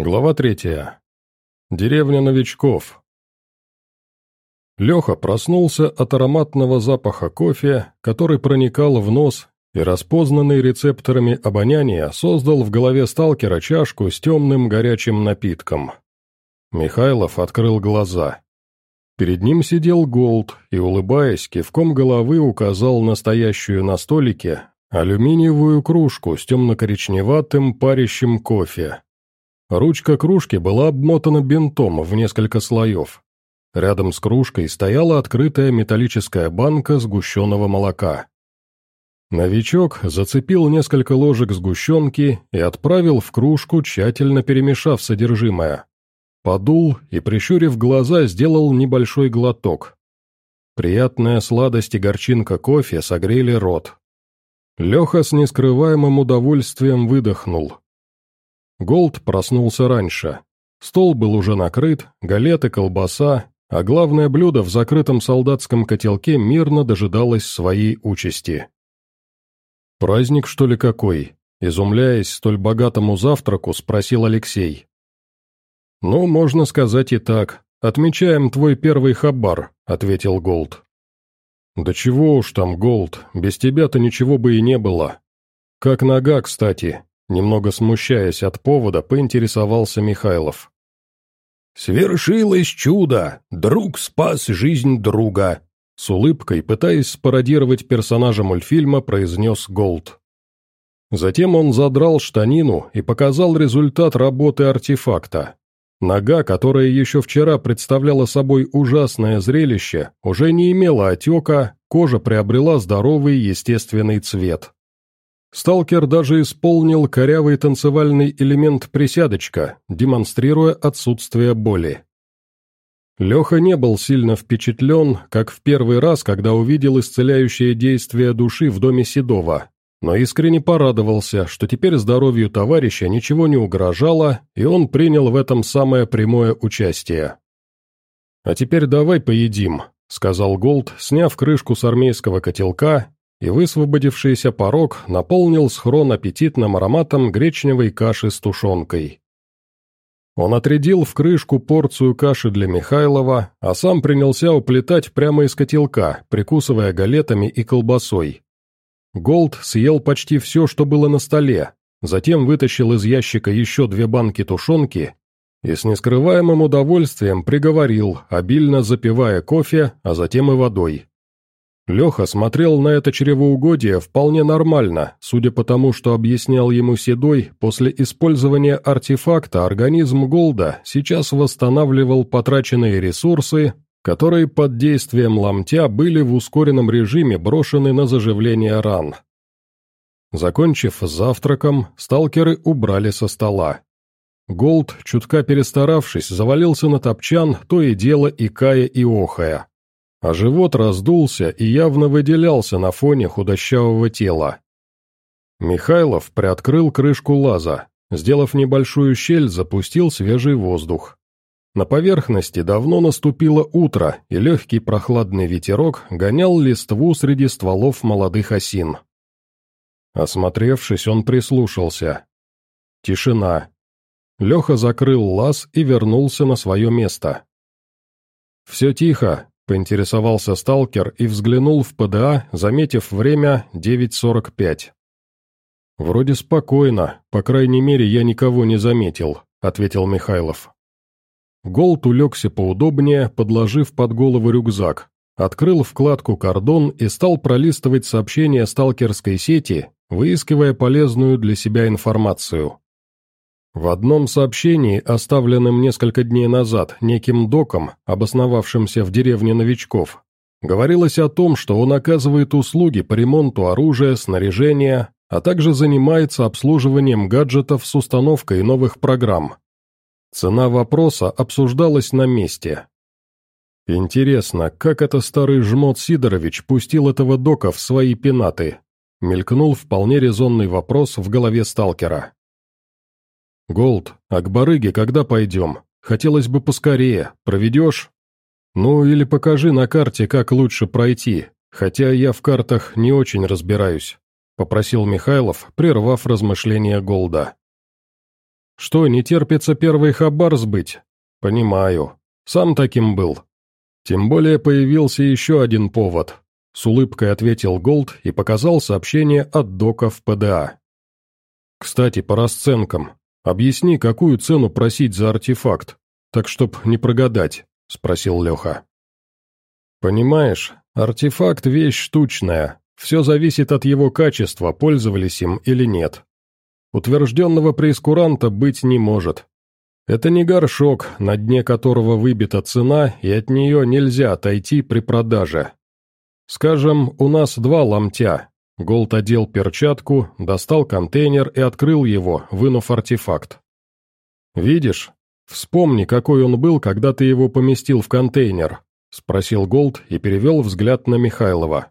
Глава третья. Деревня новичков. Леха проснулся от ароматного запаха кофе, который проникал в нос и, распознанный рецепторами обоняния, создал в голове сталкера чашку с темным горячим напитком. Михайлов открыл глаза. Перед ним сидел Голд и, улыбаясь, кивком головы указал настоящую на столике алюминиевую кружку с темно-коричневатым парящим кофе. Ручка кружки была обмотана бинтом в несколько слоев. Рядом с кружкой стояла открытая металлическая банка сгущенного молока. Новичок зацепил несколько ложек сгущенки и отправил в кружку, тщательно перемешав содержимое. Подул и, прищурив глаза, сделал небольшой глоток. Приятная сладость и горчинка кофе согрели рот. Леха с нескрываемым удовольствием выдохнул. Голд проснулся раньше. Стол был уже накрыт, галеты, колбаса, а главное блюдо в закрытом солдатском котелке мирно дожидалось своей участи. «Праздник, что ли, какой?» Изумляясь столь богатому завтраку, спросил Алексей. «Ну, можно сказать и так. Отмечаем твой первый хабар», — ответил Голд. «Да чего уж там, Голд, без тебя-то ничего бы и не было. Как нога, кстати, Немного смущаясь от повода, поинтересовался Михайлов. «Свершилось чудо! Друг спас жизнь друга!» С улыбкой, пытаясь спародировать персонажа мультфильма, произнес Голд. Затем он задрал штанину и показал результат работы артефакта. Нога, которая еще вчера представляла собой ужасное зрелище, уже не имела отека, кожа приобрела здоровый естественный цвет. Сталкер даже исполнил корявый танцевальный элемент присядочка, демонстрируя отсутствие боли. Леха не был сильно впечатлен, как в первый раз, когда увидел исцеляющее действие души в доме Седова, но искренне порадовался, что теперь здоровью товарища ничего не угрожало, и он принял в этом самое прямое участие. «А теперь давай поедим», — сказал Голд, сняв крышку с армейского котелка и высвободившийся порог наполнил схрон аппетитным ароматом гречневой каши с тушенкой. Он отрядил в крышку порцию каши для Михайлова, а сам принялся уплетать прямо из котелка, прикусывая галетами и колбасой. Голд съел почти все, что было на столе, затем вытащил из ящика еще две банки тушенки и с нескрываемым удовольствием приговорил, обильно запивая кофе, а затем и водой. Леха смотрел на это чревоугодие вполне нормально, судя по тому, что объяснял ему Седой, после использования артефакта организм Голда сейчас восстанавливал потраченные ресурсы, которые под действием ломтя были в ускоренном режиме брошены на заживление ран. Закончив завтраком, сталкеры убрали со стола. Голд, чутка перестаравшись, завалился на топчан, то и дело икая и охая а живот раздулся и явно выделялся на фоне худощавого тела. Михайлов приоткрыл крышку лаза, сделав небольшую щель, запустил свежий воздух. На поверхности давно наступило утро, и легкий прохладный ветерок гонял листву среди стволов молодых осин. Осмотревшись, он прислушался. Тишина. Леха закрыл лаз и вернулся на свое место. «Все тихо», Поинтересовался сталкер и взглянул в ПДА, заметив время 9.45. «Вроде спокойно, по крайней мере, я никого не заметил», — ответил Михайлов. Голд улегся поудобнее, подложив под голову рюкзак, открыл вкладку «Кордон» и стал пролистывать сообщения сталкерской сети, выискивая полезную для себя информацию. В одном сообщении, оставленном несколько дней назад неким доком, обосновавшимся в деревне новичков, говорилось о том, что он оказывает услуги по ремонту оружия, снаряжения, а также занимается обслуживанием гаджетов с установкой новых программ. Цена вопроса обсуждалась на месте. «Интересно, как это старый жмот Сидорович пустил этого дока в свои пенаты?» мелькнул вполне резонный вопрос в голове сталкера. «Голд, а к барыге когда пойдем? Хотелось бы поскорее. Проведешь?» «Ну, или покажи на карте, как лучше пройти, хотя я в картах не очень разбираюсь», — попросил Михайлов, прервав размышления Голда. Что, не терпится первый хабар сбыть? Понимаю. Сам таким был. Тем более появился еще один повод. С улыбкой ответил Голд и показал сообщение от Дока в ПДА. Кстати, по расценкам. Объясни, какую цену просить за артефакт, так чтоб не прогадать, спросил Леха. Понимаешь, артефакт – вещь штучная, все зависит от его качества, пользовались им или нет. Утвержденного преискуранта быть не может. Это не горшок, на дне которого выбита цена, и от нее нельзя отойти при продаже. Скажем, у нас два ломтя. Голд одел перчатку, достал контейнер и открыл его, вынув артефакт. «Видишь? Вспомни, какой он был, когда ты его поместил в контейнер», — спросил Голд и перевел взгляд на Михайлова.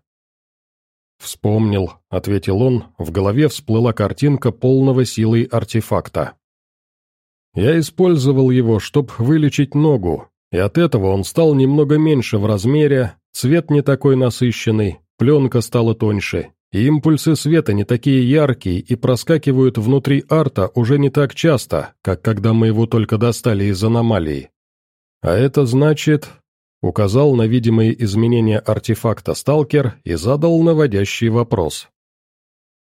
«Вспомнил», — ответил он, в голове всплыла картинка полного силой артефакта. «Я использовал его, чтобы вылечить ногу, и от этого он стал немного меньше в размере, цвет не такой насыщенный, пленка стала тоньше, импульсы света не такие яркие и проскакивают внутри арта уже не так часто, как когда мы его только достали из аномалии. А это значит, Указал на видимые изменения артефакта сталкер и задал наводящий вопрос.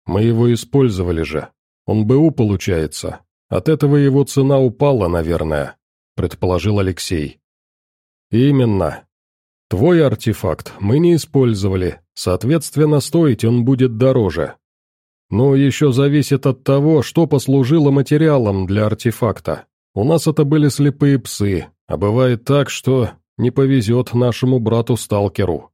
«Мы его использовали же. Он БУ получается. От этого его цена упала, наверное», — предположил Алексей. «Именно. Твой артефакт мы не использовали, соответственно, стоить он будет дороже. Но еще зависит от того, что послужило материалом для артефакта. У нас это были слепые псы, а бывает так, что не повезет нашему брату-сталкеру.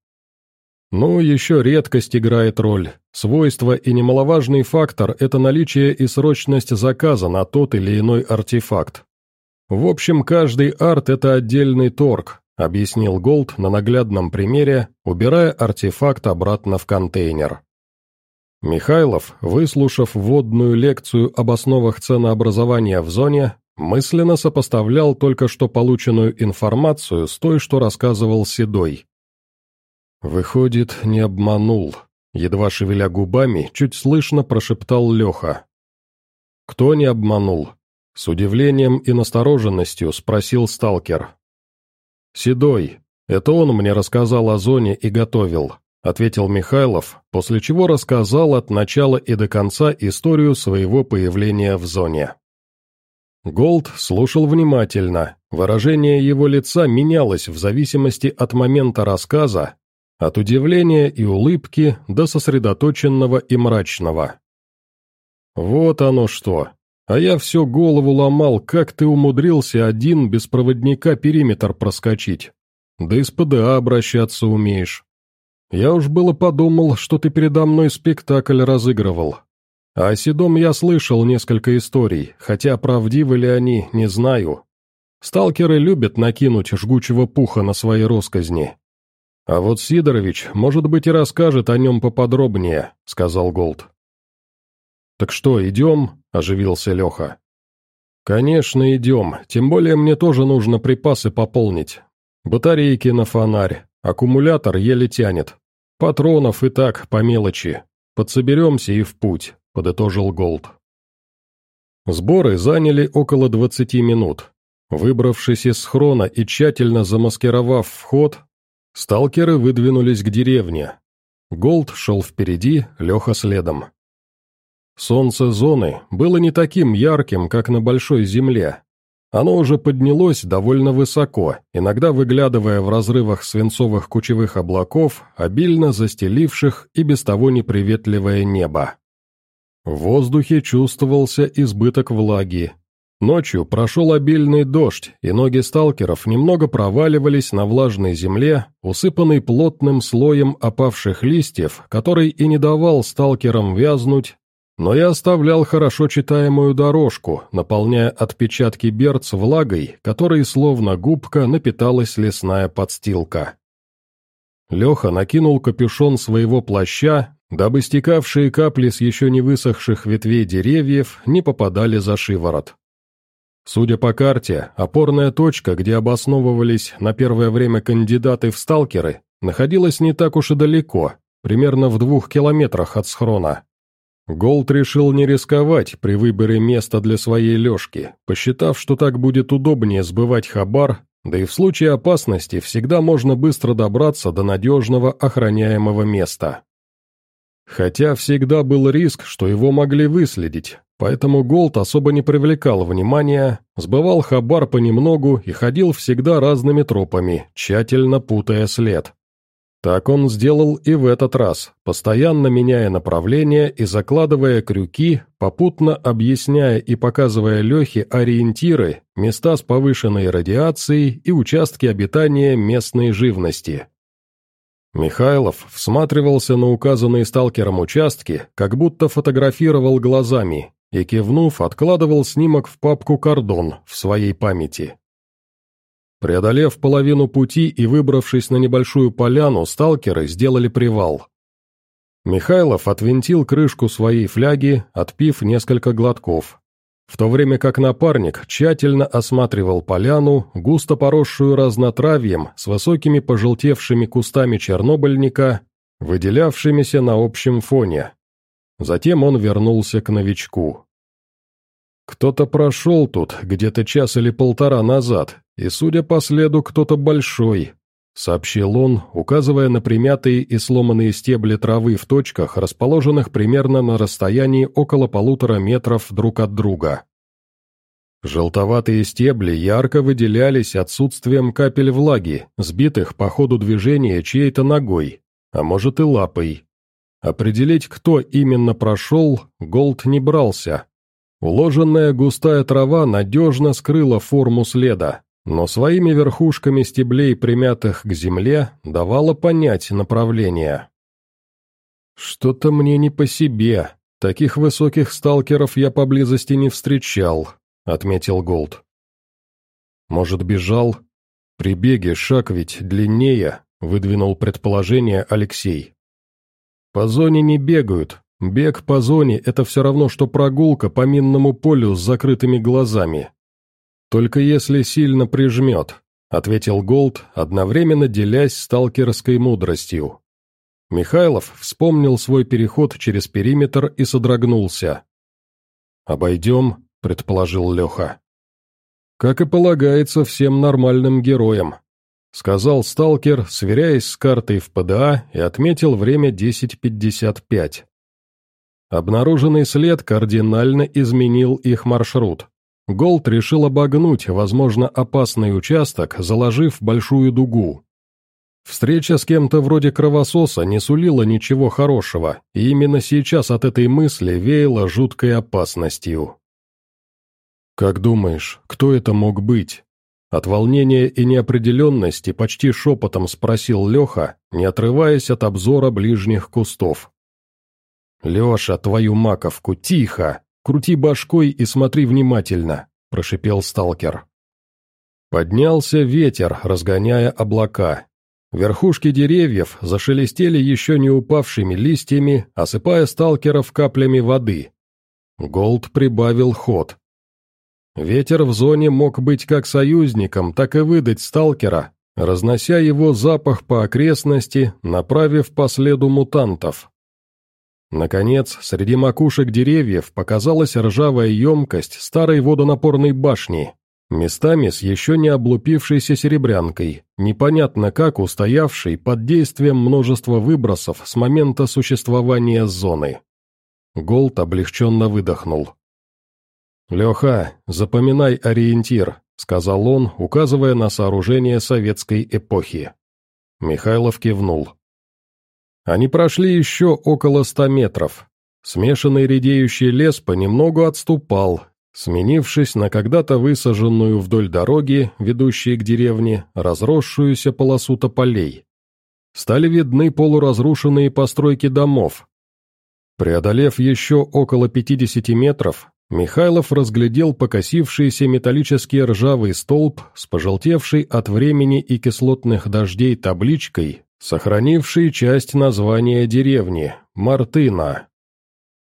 Ну, еще редкость играет роль. Свойство и немаловажный фактор – это наличие и срочность заказа на тот или иной артефакт. В общем, каждый арт – это отдельный торг, объяснил Голд на наглядном примере, убирая артефакт обратно в контейнер. Михайлов, выслушав вводную лекцию об основах ценообразования в зоне, Мысленно сопоставлял только что полученную информацию с той, что рассказывал Седой. «Выходит, не обманул», — едва шевеля губами, чуть слышно прошептал Леха. «Кто не обманул?» — с удивлением и настороженностью спросил сталкер. «Седой, это он мне рассказал о зоне и готовил», — ответил Михайлов, после чего рассказал от начала и до конца историю своего появления в зоне. Голд слушал внимательно, выражение его лица менялось в зависимости от момента рассказа, от удивления и улыбки до сосредоточенного и мрачного. «Вот оно что! А я все голову ломал, как ты умудрился один без проводника периметр проскочить. Да из ПДА обращаться умеешь. Я уж было подумал, что ты передо мной спектакль разыгрывал, а о Седом я слышал несколько историй, хотя правдивы ли они, не знаю. Сталкеры любят накинуть жгучего пуха на свои росказни. А вот Сидорович, может быть, и расскажет о нем поподробнее, сказал Голд. «Так что, идем?» – оживился Леха. «Конечно, идем, тем более мне тоже нужно припасы пополнить. Батарейки на фонарь, аккумулятор еле тянет. Патронов и так, по мелочи. Подсоберемся и в путь подытожил Голд. Сборы заняли около 20 минут. Выбравшись из схрона и тщательно замаскировав вход, сталкеры выдвинулись к деревне. Голд шел впереди, Леха следом. Солнце зоны было не таким ярким, как на Большой Земле. Оно уже поднялось довольно высоко, иногда выглядывая в разрывах свинцовых кучевых облаков, обильно застеливших и без того неприветливое небо. В воздухе чувствовался избыток влаги. Ночью прошел обильный дождь, и ноги сталкеров немного проваливались на влажной земле, усыпанной плотным слоем опавших листьев, который и не давал сталкерам вязнуть, но и оставлял хорошо читаемую дорожку, наполняя отпечатки берц влагой, которой словно губка напиталась лесная подстилка. Леха накинул капюшон своего плаща дабы стекавшие капли с еще не высохших ветвей деревьев не попадали за шиворот. Судя по карте, опорная точка, где обосновывались на первое время кандидаты в сталкеры, находилась не так уж и далеко, примерно в двух километрах от схрона. Голд решил не рисковать при выборе места для своей лёжки, посчитав, что так будет удобнее сбывать хабар, да и в случае опасности всегда можно быстро добраться до надежного охраняемого места. Хотя всегда был риск, что его могли выследить, поэтому Голд особо не привлекал внимания, сбывал хабар понемногу и ходил всегда разными тропами, тщательно путая след. Так он сделал и в этот раз, постоянно меняя направление и закладывая крюки, попутно объясняя и показывая Лехе ориентиры, места с повышенной радиацией и участки обитания местной живности. Михайлов всматривался на указанные сталкером участки, как будто фотографировал глазами, и, кивнув, откладывал снимок в папку «Кордон» в своей памяти. Преодолев половину пути и выбравшись на небольшую поляну, сталкеры сделали привал. Михайлов отвинтил крышку своей фляги, отпив несколько глотков, в то время как напарник тщательно осматривал поляну, густо поросшую разнотравьем с высокими пожелтевшими кустами чернобыльника, выделявшимися на общем фоне. Затем он вернулся к новичку. Кто-то прошел тут где-то час или полтора назад, и, судя по следу, кто-то большой, сообщил он, указывая на примятые и сломанные стебли травы в точках, расположенных примерно на расстоянии около полутора метров друг от друга. Желтоватые стебли ярко выделялись отсутствием капель влаги, сбитых по ходу движения чьей-то ногой, а может и лапой. Определить, кто именно прошел, Голд не брался, Уложенная густая трава надежно скрыла форму следа, но своими верхушками стеблей, примятых к земле, давала понять направление. «Что-то мне не по себе. Таких высоких сталкеров я поблизости не встречал», — отметил Голд. «Может, бежал? При беге шаг ведь длиннее», — выдвинул предположение Алексей. «По зоне не бегают, Бег по зоне – это все равно, что прогулка по минному полю с закрытыми глазами. Только если сильно прижмет, ответил Голд, одновременно делясь сталкерской мудростью. Михайлов вспомнил свой переход через периметр и содрогнулся. «Обойдем», — предположил Леха. «Как и полагается всем нормальным героям», — сказал сталкер, сверяясь с картой в ПДА и отметил время 10.55. Обнаруженный след кардинально изменил их маршрут. Голд решил обогнуть, возможно, опасный участок, заложив большую дугу. Встреча с кем-то вроде кровососа не сулила ничего хорошего, и именно сейчас от этой мысли веяло жуткой опасностью. «Как думаешь, кто это мог быть?» От волнения и неопределенности почти шепотом спросил Леха, не отрываясь от обзора ближних кустов. «Леша, твою маковку, тихо! Крути башкой и смотри внимательно!» – прошипел сталкер. Поднялся ветер, разгоняя облака. Верхушки деревьев зашелестели еще не упавшими листьями, осыпая сталкеров каплями воды. Голд прибавил ход. Ветер в зоне мог быть как союзником, так и выдать сталкера, разнося его запах по окрестности, направив по следу мутантов. Наконец, среди макушек деревьев показалась ржавая емкость старой водонапорной башни, местами с еще не облупившейся серебрянкой, непонятно как устоявшей под действием множества выбросов с момента существования зоны. Голд облегченно выдохнул. «Леха, запоминай ориентир», — сказал он, указывая на сооружение советской эпохи. Михайлов кивнул. Они прошли еще около ста метров. Смешанный редеющий лес понемногу отступал, сменившись на когда-то высаженную вдоль дороги, ведущей к деревне, разросшуюся полосу тополей. Стали видны полуразрушенные постройки домов. Преодолев еще около 50 метров, Михайлов разглядел покосившийся металлический ржавый столб с пожелтевшей от времени и кислотных дождей табличкой сохранивший часть названия деревни – Мартына.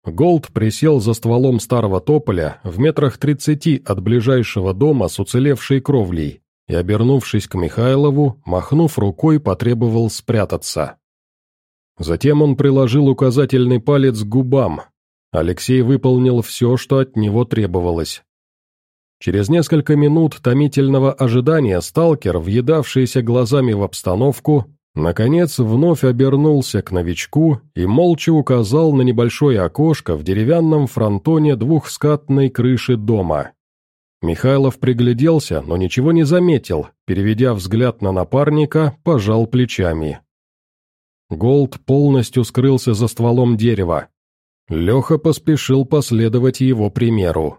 Голд присел за стволом старого тополя в метрах тридцати от ближайшего дома с уцелевшей кровлей и, обернувшись к Михайлову, махнув рукой, потребовал спрятаться. Затем он приложил указательный палец к губам. Алексей выполнил все, что от него требовалось. Через несколько минут томительного ожидания сталкер, въедавшийся глазами в обстановку, наконец вновь обернулся к новичку и молча указал на небольшое окошко в деревянном фронтоне двухскатной крыши дома. Михайлов пригляделся, но ничего не заметил, переведя взгляд на напарника, пожал плечами. Голд полностью скрылся за стволом дерева. Леха поспешил последовать его примеру.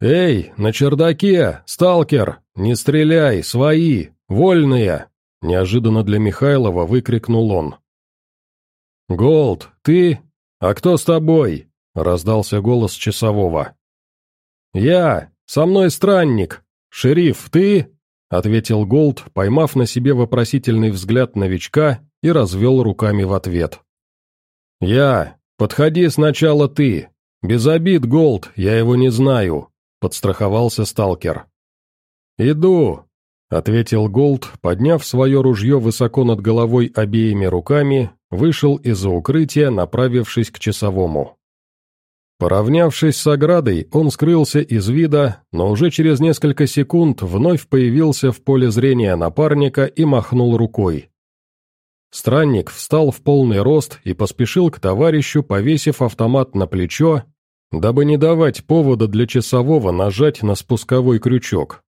«Эй, на чердаке, сталкер! Не стреляй, свои, вольные!» Неожиданно для Михайлова выкрикнул он. «Голд, ты? А кто с тобой?» — раздался голос часового. «Я! Со мной странник! Шериф, ты?» — ответил Голд, поймав на себе вопросительный взгляд новичка и развел руками в ответ. «Я! Подходи сначала ты! Без обид, Голд, я его не знаю!» — подстраховался сталкер. «Иду!» — ответил Голд, подняв свое ружье высоко над головой обеими руками, вышел из-за укрытия, направившись к часовому. Поравнявшись с оградой, он скрылся из вида, но уже через несколько секунд вновь появился в поле зрения напарника и махнул рукой. Странник встал в полный рост и поспешил к товарищу, повесив автомат на плечо, дабы не давать повода для часового нажать на спусковой крючок.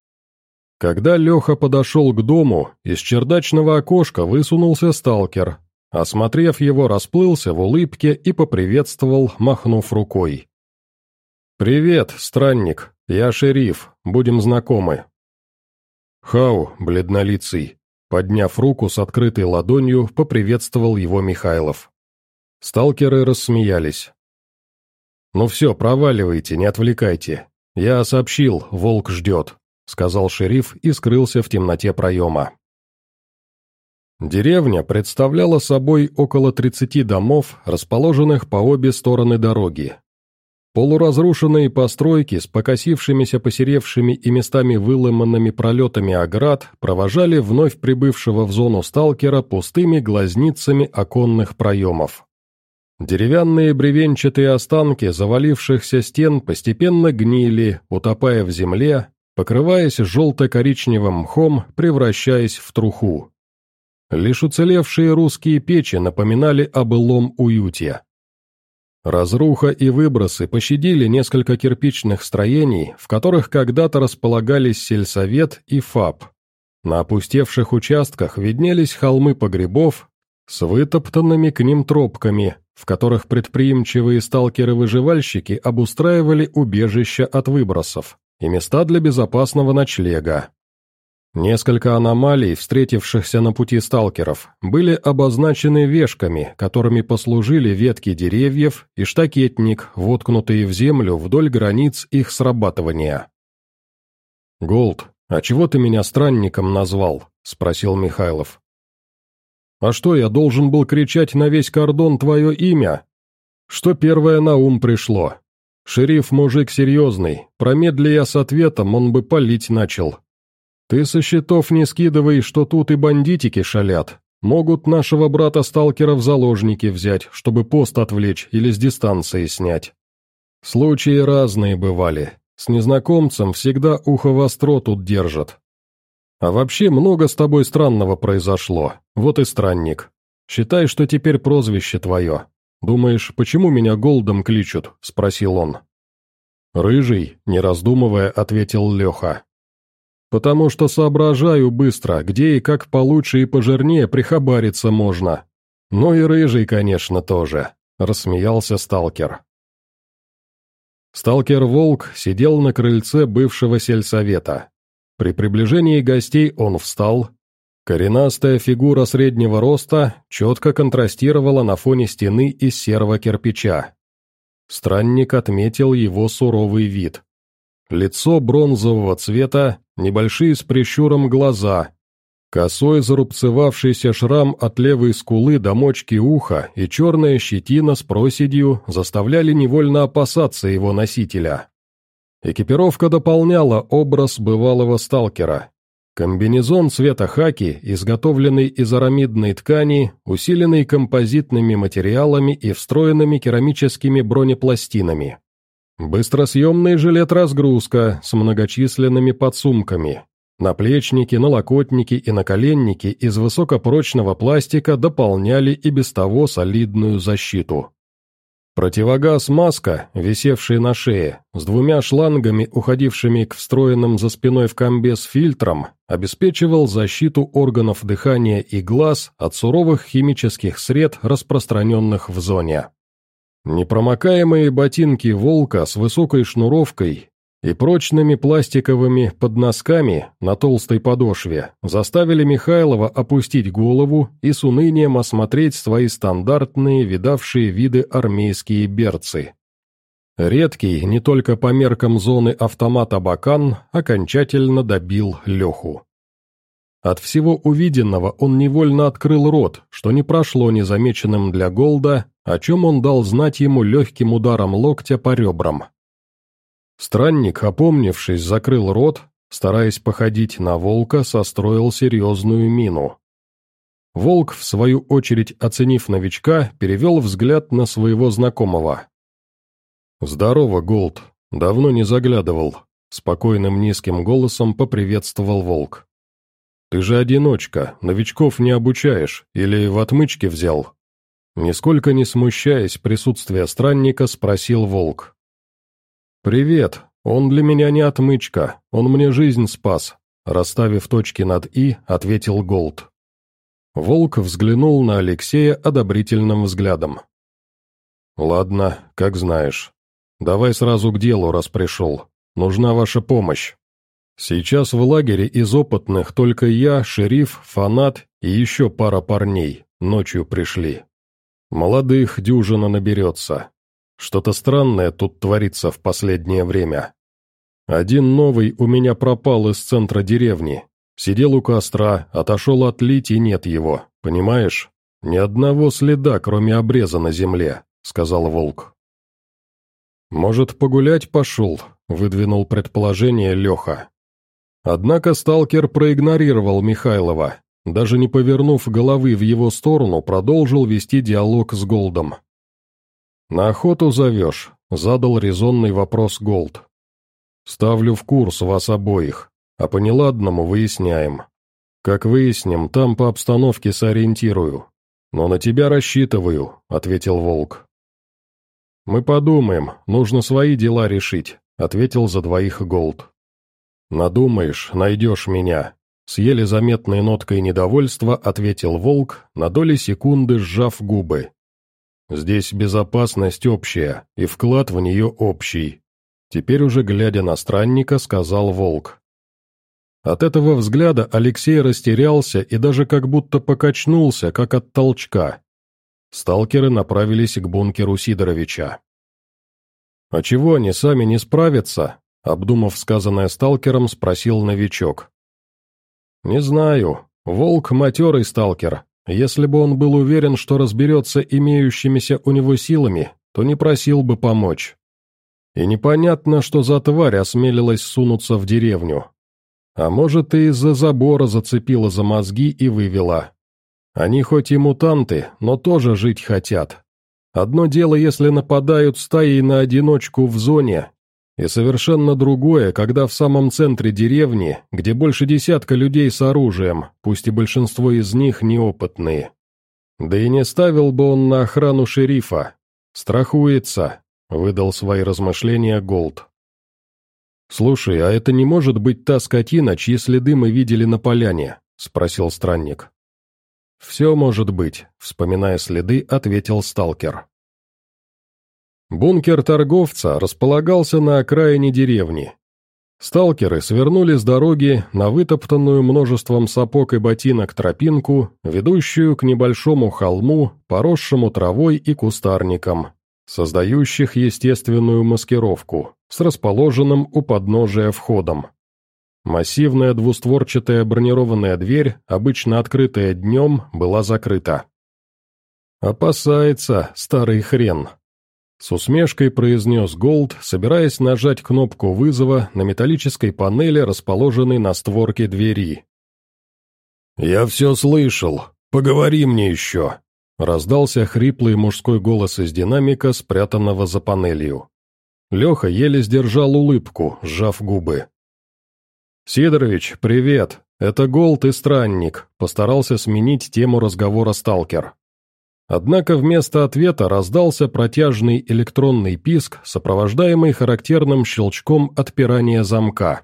Когда Леха подошел к дому, из чердачного окошка высунулся сталкер, Осмотрев его, расплылся в улыбке и поприветствовал, махнув рукой. «Привет, странник, я шериф, будем знакомы». Хау, бледнолицый, подняв руку с открытой ладонью, поприветствовал его Михайлов. Сталкеры рассмеялись. «Ну все, проваливайте, не отвлекайте. Я сообщил, волк ждет», — сказал шериф и скрылся в темноте проема. Деревня представляла собой около 30 домов, расположенных по обе стороны дороги. Полуразрушенные постройки с покосившимися посеревшими и местами выломанными пролетами оград провожали вновь прибывшего в зону сталкера пустыми глазницами оконных проемов. Деревянные бревенчатые останки завалившихся стен постепенно гнили, утопая в земле, покрываясь желто-коричневым мхом, превращаясь в труху. Лишь уцелевшие русские печи напоминали о былом уюте. Разруха и выбросы пощадили несколько кирпичных строений, в которых когда-то располагались сельсовет и ФАП. На опустевших участках виднелись холмы погребов с вытоптанными к ним тропками, в которых предприимчивые сталкеры-выживальщики обустраивали убежища от выбросов и места для безопасного ночлега. Несколько аномалий, встретившихся на пути сталкеров, были обозначены вешками, которыми послужили ветки деревьев и штакетник, воткнутые в землю вдоль границ их срабатывания. «Голд, а чего ты меня странником назвал?» — спросил Михайлов. «А что, я должен был кричать на весь кордон твое имя? Что первое на ум пришло? Шериф мужик серьезный, промедли я с ответом, он бы палить начал, «Ты со счетов не скидывай, что тут и бандитики шалят. Могут нашего брата-сталкера в заложники взять, чтобы пост отвлечь или с дистанции снять. Случаи разные бывали. С незнакомцем всегда ухо востро тут держат. А вообще много с тобой странного произошло. Вот и странник. Считай, что теперь прозвище твое. Думаешь, почему меня Голдом кличут?» — спросил он. «Рыжий», — не раздумывая, ответил Леха. «Потому что соображаю быстро, где и как получше и пожирнее прихабариться можно. Ну и рыжий, конечно, тоже», — рассмеялся сталкер. Сталкер-волк сидел на крыльце бывшего сельсовета. При приближении гостей он встал. Коренастая фигура среднего роста четко контрастировала на фоне стены из серого кирпича. Странник отметил его суровый вид. Лицо бронзового цвета, небольшие с прищуром глаза, косой зарубцевавшийся шрам от левой скулы до мочки уха и черная щетина с проседью заставляли невольно опасаться его носителя. Экипировка дополняла образ бывалого сталкера. Комбинезон цвета хаки, изготовленный из арамидной ткани, усиленный композитными материалами и встроенными керамическими бронепластинами. Быстросъемный жилет-разгрузка с многочисленными подсумками. Наплечники, налокотники и наколенники из высокопрочного пластика дополняли и без того солидную защиту. Противогаз-маска, висевший на шее, с двумя шлангами, уходившими к встроенным за спиной в комбез фильтрам, обеспечивал защиту органов дыхания и глаз от суровых химических сред, распространенных в зоне. Непромокаемые ботинки «Волка» с высокой шнуровкой и прочными пластиковыми подносками на толстой подошве заставили Михайлова опустить голову и с унынием осмотреть свои стандартные видавшие виды армейские берцы. Редкий, не только по меркам зоны автомата «Бакан», окончательно добил Леху. От всего увиденного он невольно открыл рот, что не прошло незамеченным для Голда, о чем он дал знать ему легким ударом локтя по ребрам. Странник, опомнившись, закрыл рот, стараясь походить на волка, состроил серьезную мину. Волк, в свою очередь оценив новичка, перевел взгляд на своего знакомого. «Здорово, Голд. Давно не заглядывал», — спокойным низким голосом поприветствовал волк. «Ты же одиночка, новичков не обучаешь, или в отмычке взял?» Нисколько не смущаясь присутствия странника, спросил волк. «Привет. Он для меня не отмычка, он мне жизнь спас», расставив точки над «и», ответил Голд. Волк взглянул на Алексея одобрительным взглядом. «Ладно, как знаешь. Давай сразу к делу, раз пришел. Нужна ваша помощь. Сейчас в лагере из опытных только я, шериф, фанат и еще пара парней ночью пришли. Молодых дюжина наберется. Что-то странное тут творится в последнее время. Один новый у меня пропал из центра деревни. Сидел у костра, отошел отлить и нет его, понимаешь? Ни одного следа, кроме обреза на земле», — сказал волк. «Может, погулять пошел?» — выдвинул предположение Леха. Однако сталкер проигнорировал Михайлова, даже не повернув головы в его сторону, продолжил вести диалог с Голдом. «На охоту зовешь?» — задал резонный вопрос Голд. «Ставлю в курс вас обоих, а по неладному выясняем. Как выясним, там по обстановке сориентирую. Но на тебя рассчитываю», — ответил Волк. «Мы подумаем, нужно свои дела решить», — ответил за двоих Голд. «Надумаешь, найдешь меня», — с еле заметной ноткой недовольства ответил Волк, на доли секунды сжав губы. Здесь безопасность общая, и вклад в нее общий. Теперь уже глядя на странника, сказал Волк. От этого взгляда Алексей растерялся и даже как будто покачнулся, как от толчка. Сталкеры направились к бункеру Сидоровича. «А чего они сами не справятся?» Обдумав сказанное сталкером, спросил новичок. «Не знаю. Волк — матерый сталкер, если бы он был уверен, что разберется имеющимися у него силами, то не просил бы помочь. И непонятно, что за тварь осмелилась сунуться в деревню. А может, и из-за забора зацепила за мозги и вывела. Они хоть и мутанты, но тоже жить хотят. Одно дело, если нападают стаей на одиночку в зоне, и совершенно другое, когда в самом центре деревни, где больше десятка людей с оружием, пусть и большинство из них неопытные. Да и не ставил бы он на охрану шерифа. Страхуется, выдал свои размышления Голд. «Слушай, а это не может быть та скотина, чьи следы мы видели на поляне?» — спросил странник. «Все может быть», — вспоминая следы, ответил сталкер. Бункер торговца располагался на окраине деревни. Сталкеры свернули с дороги на вытоптанную множеством сапог и ботинок тропинку, ведущую к небольшому холму, поросшему травой и кустарником, создающих естественную маскировку, с расположенным у подножия входом. Массивная двустворчатая бронированная дверь, обычно открытая днем, была закрыта. «Опасается, старый хрен», С усмешкой произнес Голд, собираясь нажать кнопку вызова на металлической панели, расположенной на створке двери. «Я все слышал. Поговори мне еще», — раздался хриплый мужской голос из динамика, спрятанного за панелью. Леха еле сдержал улыбку, сжав губы. «Сидорович, привет. Это Голд и Странник», — постарался сменить тему разговора сталкер. Однако вместо ответа раздался протяжный электронный писк, сопровождаемый характерным щелчком отпирания замка.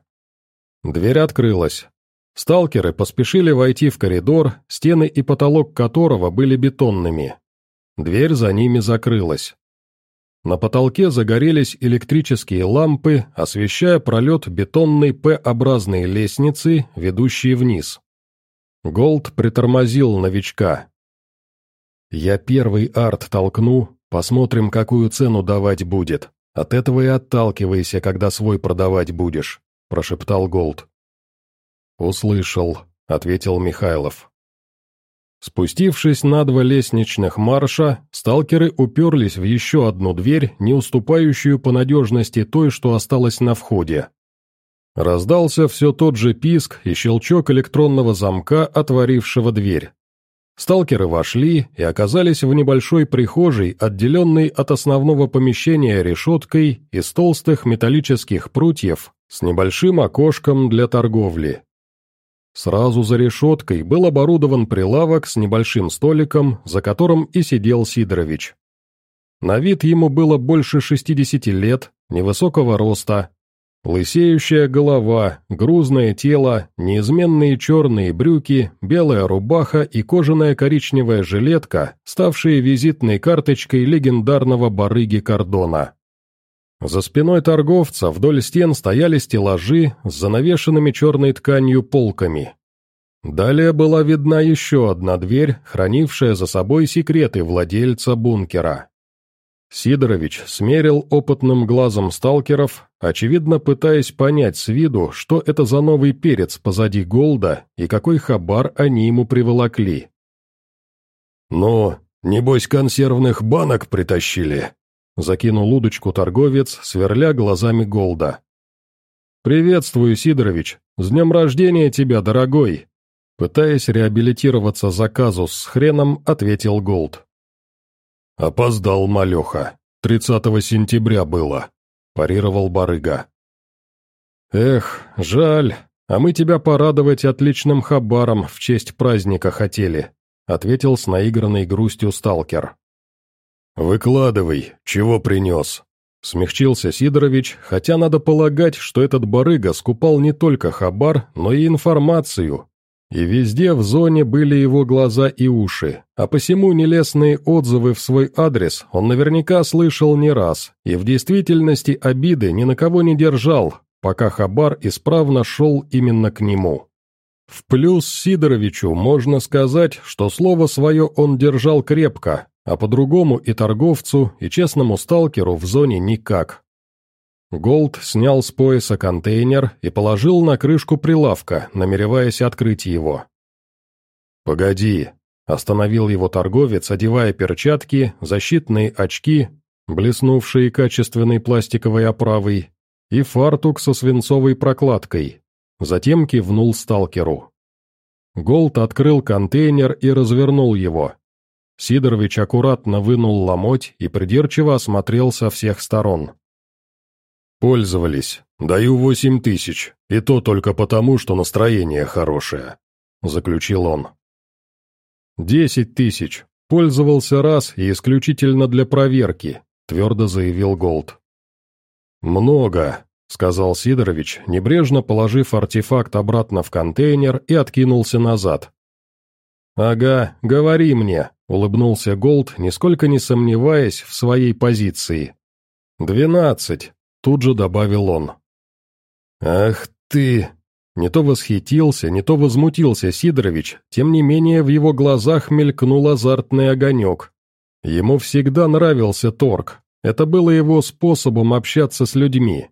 Дверь открылась. Сталкеры поспешили войти в коридор, стены и потолок которого были бетонными. Дверь за ними закрылась. На потолке загорелись электрические лампы, освещая пролет бетонной П-образной лестницы, ведущей вниз. Голд притормозил новичка. «Я первый арт толкну, посмотрим, какую цену давать будет. От этого и отталкивайся, когда свой продавать будешь», – прошептал Голд. «Услышал», — ответил Михайлов. Спустившись на два лестничных марша, сталкеры уперлись в еще одну дверь, не уступающую по надежности той, что осталась на входе. Раздался все тот же писк и щелчок электронного замка, отворившего дверь. Сталкеры вошли и оказались в небольшой прихожей, отделенной от основного помещения решеткой из толстых металлических прутьев с небольшим окошком для торговли. Сразу за решеткой был оборудован прилавок с небольшим столиком, за которым и сидел Сидорович. На вид ему было больше 60 лет, невысокого роста. Лысеющая голова, грузное тело, неизменные черные брюки, белая рубаха и кожаная коричневая жилетка, ставшие визитной карточкой легендарного барыги Кордона. За спиной торговца вдоль стен стояли стеллажи с занавешенными черной тканью полками. Далее была видна еще одна дверь, хранившая за собой секреты владельца бункера. Сидорович смерил опытным глазом сталкеров, очевидно пытаясь понять с виду, что это за новый перец позади Голда и какой хабар они ему приволокли. «Ну, небось консервных банок притащили?» Закинул удочку торговец, сверля глазами Голда. «Приветствую, Сидорович! С днем рождения тебя, дорогой!» Пытаясь реабилитироваться за казус с хреном, ответил Голд. «Опоздал, малеха. 30 сентября было», – парировал барыга. «Эх, жаль, а мы тебя порадовать отличным хабаром в честь праздника хотели», – ответил с наигранной грустью сталкер. «Выкладывай, чего принес?» Смягчился Сидорович, хотя надо полагать, что этот барыга скупал не только хабар, но и информацию. И везде в зоне были его глаза и уши, а посему нелестные отзывы в свой адрес он наверняка слышал не раз, и в действительности обиды ни на кого не держал, пока хабар исправно шел именно к нему. В плюс Сидоровичу можно сказать, что слово свое он держал крепко, а по-другому и торговцу, и честному сталкеру в зоне никак. Голд снял с пояса контейнер и положил на крышку прилавка, намереваясь открыть его. «Погоди», — остановил его торговец, одевая перчатки, защитные очки, блеснувшие качественной пластиковой оправой, и фартук со свинцовой прокладкой. Затем кивнул сталкеру. Голд открыл контейнер и развернул его. Сидорович аккуратно вынул ломоть и придирчиво осмотрел со всех сторон. «Пользовались. Даю восемь тысяч, и то только потому, что настроение хорошее», — заключил он. «Десять тысяч. Пользовался раз и исключительно для проверки», — твердо заявил Голд. «Много», — сказал Сидорович, небрежно положив артефакт обратно в контейнер и откинулся назад. «Ага, говори мне», Улыбнулся Голд, нисколько не сомневаясь в своей позиции. «Двенадцать», — тут же добавил он. «Ах ты!» Не то восхитился, не то возмутился Сидорович, тем не менее в его глазах мелькнул азартный огонек. Ему всегда нравился торг, это было его способом общаться с людьми.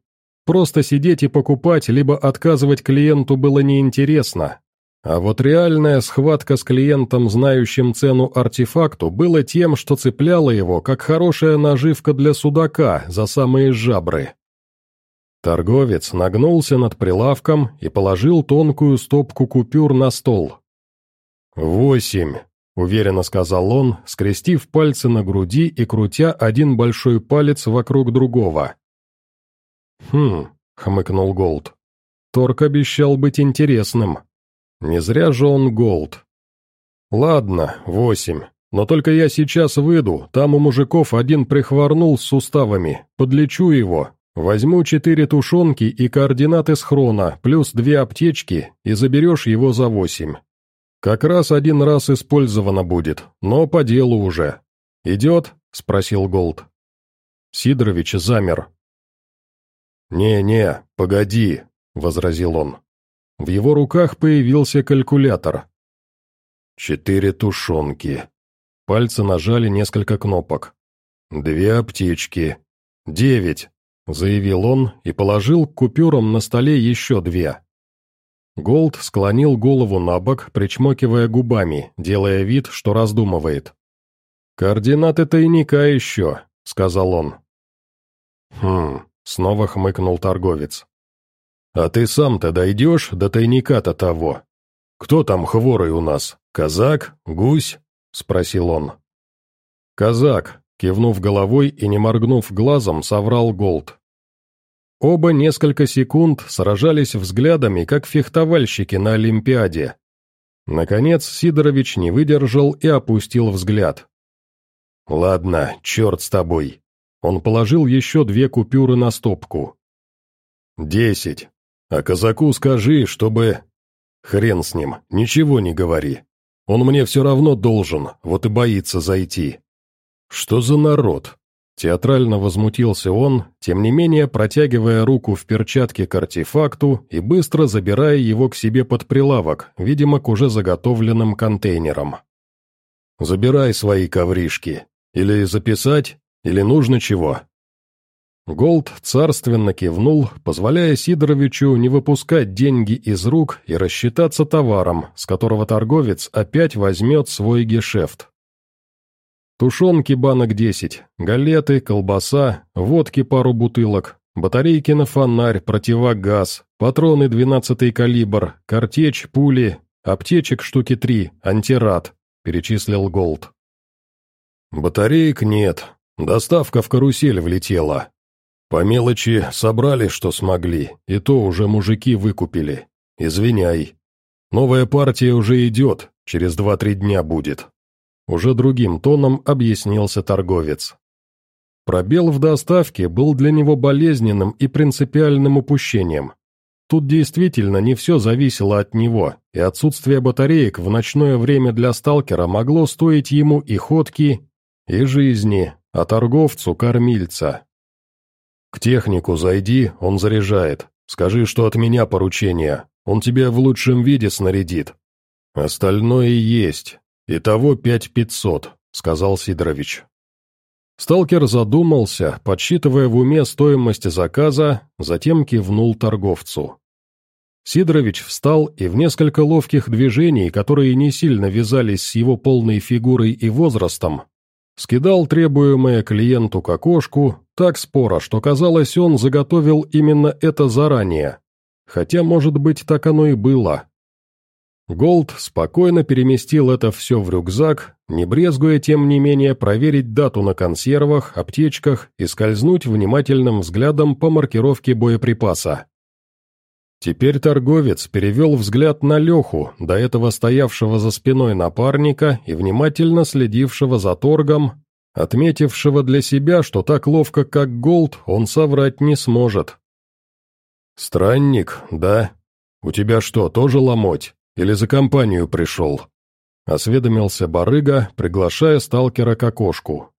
Просто сидеть и покупать, либо отказывать клиенту было неинтересно. А вот реальная схватка с клиентом, знающим цену артефакту, было тем, что цепляло его, как хорошая наживка для судака за самые жабры. Торговец нагнулся над прилавком и положил тонкую стопку купюр на стол. «Восемь», — уверенно сказал он, скрестив пальцы на груди и крутя один большой палец вокруг другого. «Хм», — хмыкнул Голд. «Торг обещал быть интересным. Не зря же он Голд. Ладно, восемь. Но только я сейчас выйду, там у мужиков один прихворнул с суставами, подлечу его, возьму четыре тушенки и координаты схрона, плюс две аптечки, и заберешь его за восемь. Как раз один раз использовано будет, но по делу уже. «Идет?» — спросил Голд. Сидорович замер. «Не-не, погоди», — возразил он. В его руках появился калькулятор. Четыре тушенки. Пальцы нажали несколько кнопок. Две аптечки. Девять, заявил он и положил к купюрам на столе еще две. Голд склонил голову на бок, причмокивая губами, делая вид, что раздумывает. «Координаты тайника еще», — сказал он. «Хм», — снова хмыкнул торговец. «А ты сам-то дойдешь до тайника-то того? Кто там хворый у нас? Казак? Гусь?» — спросил он. «Казак», — кивнув головой и не моргнув глазом, соврал Голд. Оба несколько секунд сражались взглядами, как фехтовальщики на Олимпиаде. Наконец Сидорович не выдержал и опустил взгляд. «Ладно, черт с тобой». Он положил еще две купюры на стопку. «Десять. А казаку скажи, чтобы... Хрен с ним, ничего не говори. Он мне все равно должен, вот и боится зайти. Что за народ? Театрально возмутился он, тем не менее протягивая руку в перчатке к артефакту и быстро забирая его к себе под прилавок, видимо, к уже заготовленным контейнерам. «Забирай свои ковришки. Или записать, или нужно чего?» Голд царственно кивнул, позволяя Сидоровичу не выпускать деньги из рук и рассчитаться товаром, с которого торговец опять возьмет свой гешефт. Тушенки банок десять, галеты, колбаса, водки пару бутылок, батарейки на фонарь, противогаз, патроны 12 калибр, картечь, пули, аптечек штуки три, антирад, перечислил Голд. Батареек нет, доставка в карусель влетела, по мелочи собрали, что смогли, и то уже мужики выкупили. Извиняй. Новая партия уже идет, через два-три дня будет. Уже другим тоном объяснился торговец. Пробел в доставке был для него болезненным и принципиальным упущением. Тут действительно не все зависело от него, и отсутствие батареек в ночное время для сталкера могло стоить ему и ходки, и жизни, а торговцу – кормильца. «К технику зайди, он заряжает. Скажи, что от меня поручение. Он тебя в лучшем виде снарядит. Остальное есть. Итого пять пятьсот», — сказал Сидорович. Сталкер задумался, подсчитывая в уме стоимость заказа, затем кивнул торговцу. Сидорович встал и в несколько ловких движений, которые не сильно вязались с его полной фигурой и возрастом, скидал требуемое клиенту к окошку, так споро, что казалось, он заготовил именно это заранее. Хотя, может быть, так оно и было. Голд спокойно переместил это все в рюкзак, не брезгуя, тем не менее, проверить дату на консервах, аптечках и скользнуть внимательным взглядом по маркировке боеприпаса. Теперь торговец перевел взгляд на Леху, до этого стоявшего за спиной напарника и внимательно следившего за торгом, отметившего для себя, что так ловко, как Голд, он соврать не сможет. «Странник, да? У тебя что, тоже ломоть? Или за компанию пришел?» Осведомился барыга, приглашая сталкера к окошку.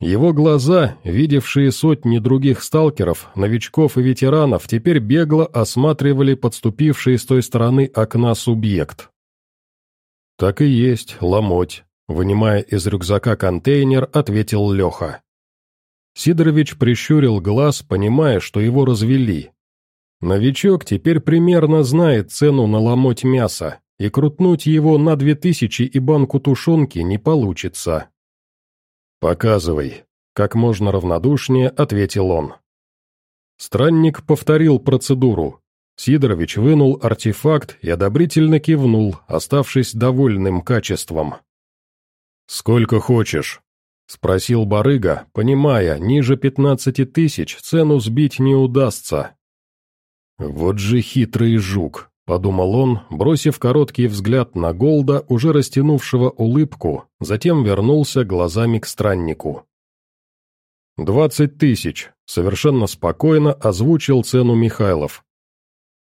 Его глаза, видевшие сотни других сталкеров, новичков и ветеранов, теперь бегло осматривали подступивший с той стороны окна субъект. «Так и есть, ломоть», Вынимая из рюкзака контейнер, ответил Леха. Сидорович прищурил глаз, понимая, что его развели. Новичок теперь примерно знает цену на ломоть мяса, и крутнуть его на две тысячи и банку тушенки не получится. «Показывай», — как можно равнодушнее ответил он. Странник повторил процедуру. Сидорович вынул артефакт и одобрительно кивнул, оставшись довольным качеством. «Сколько хочешь?» — спросил барыга, понимая, ниже пятнадцати тысяч цену сбить не удастся. «Вот же хитрый жук», — подумал он, бросив короткий взгляд на Голда, уже растянувшего улыбку, затем вернулся глазами к страннику. «Двадцать тысяч», — совершенно спокойно озвучил цену Михайлов.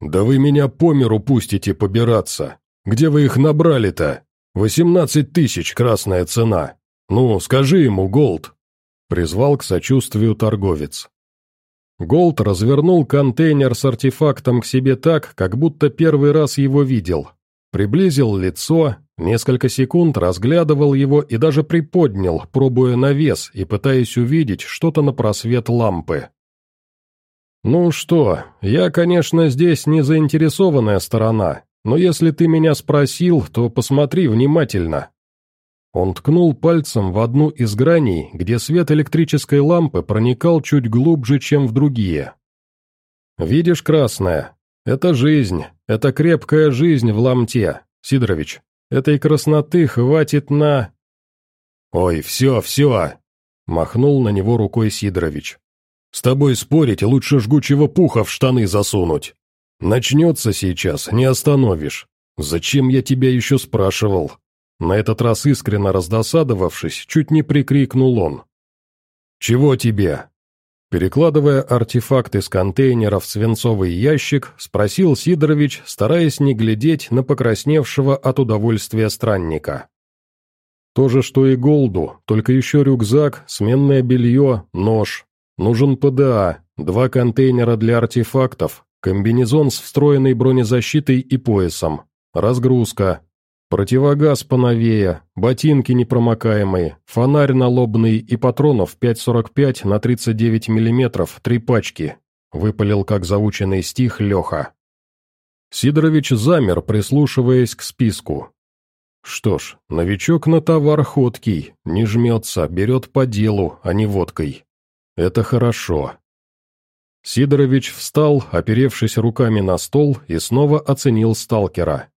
«Да вы меня по миру пустите побираться. Где вы их набрали-то? Восемнадцать тысяч красная цена. Ну, скажи ему, Голд», — призвал к сочувствию торговец. Голд развернул контейнер с артефактом к себе так, как будто первый раз его видел. Приблизил лицо, несколько секунд разглядывал его и даже приподнял, пробуя на вес и пытаясь увидеть что-то на просвет лампы. «Ну что, я, конечно, здесь не заинтересованная сторона, но если ты меня спросил, то посмотри внимательно», он ткнул пальцем в одну из граней, где свет электрической лампы проникал чуть глубже, чем в другие. «Видишь, красная? Это жизнь, это крепкая жизнь в ламте, Сидорович. Этой красноты хватит на...» «Ой, все, все!» — махнул на него рукой Сидорович. «С тобой спорить лучше жгучего пуха в штаны засунуть. Начнется сейчас, не остановишь. Зачем я тебя еще спрашивал?» На этот раз искренне раздосадовавшись, чуть не прикрикнул он. «Чего тебе?» Перекладывая артефакт из контейнера в свинцовый ящик, спросил Сидорович, стараясь не глядеть на покрасневшего от удовольствия странника. «То же, что и Голду, только еще рюкзак, сменное белье, нож. Нужен ПДА, два контейнера для артефактов, комбинезон с встроенной бронезащитой и поясом, разгрузка, Противогаз поновее, ботинки непромокаемые, фонарь налобный и патронов 5,45 на 39 мм, три пачки», — выпалил как заученный стих Леха. Сидорович замер, прислушиваясь к списку. Что ж, новичок на товар ходкий, не жмется, берет по делу, а не водкой. Это хорошо. Сидорович встал, оперевшись руками на стол, и снова оценил сталкера.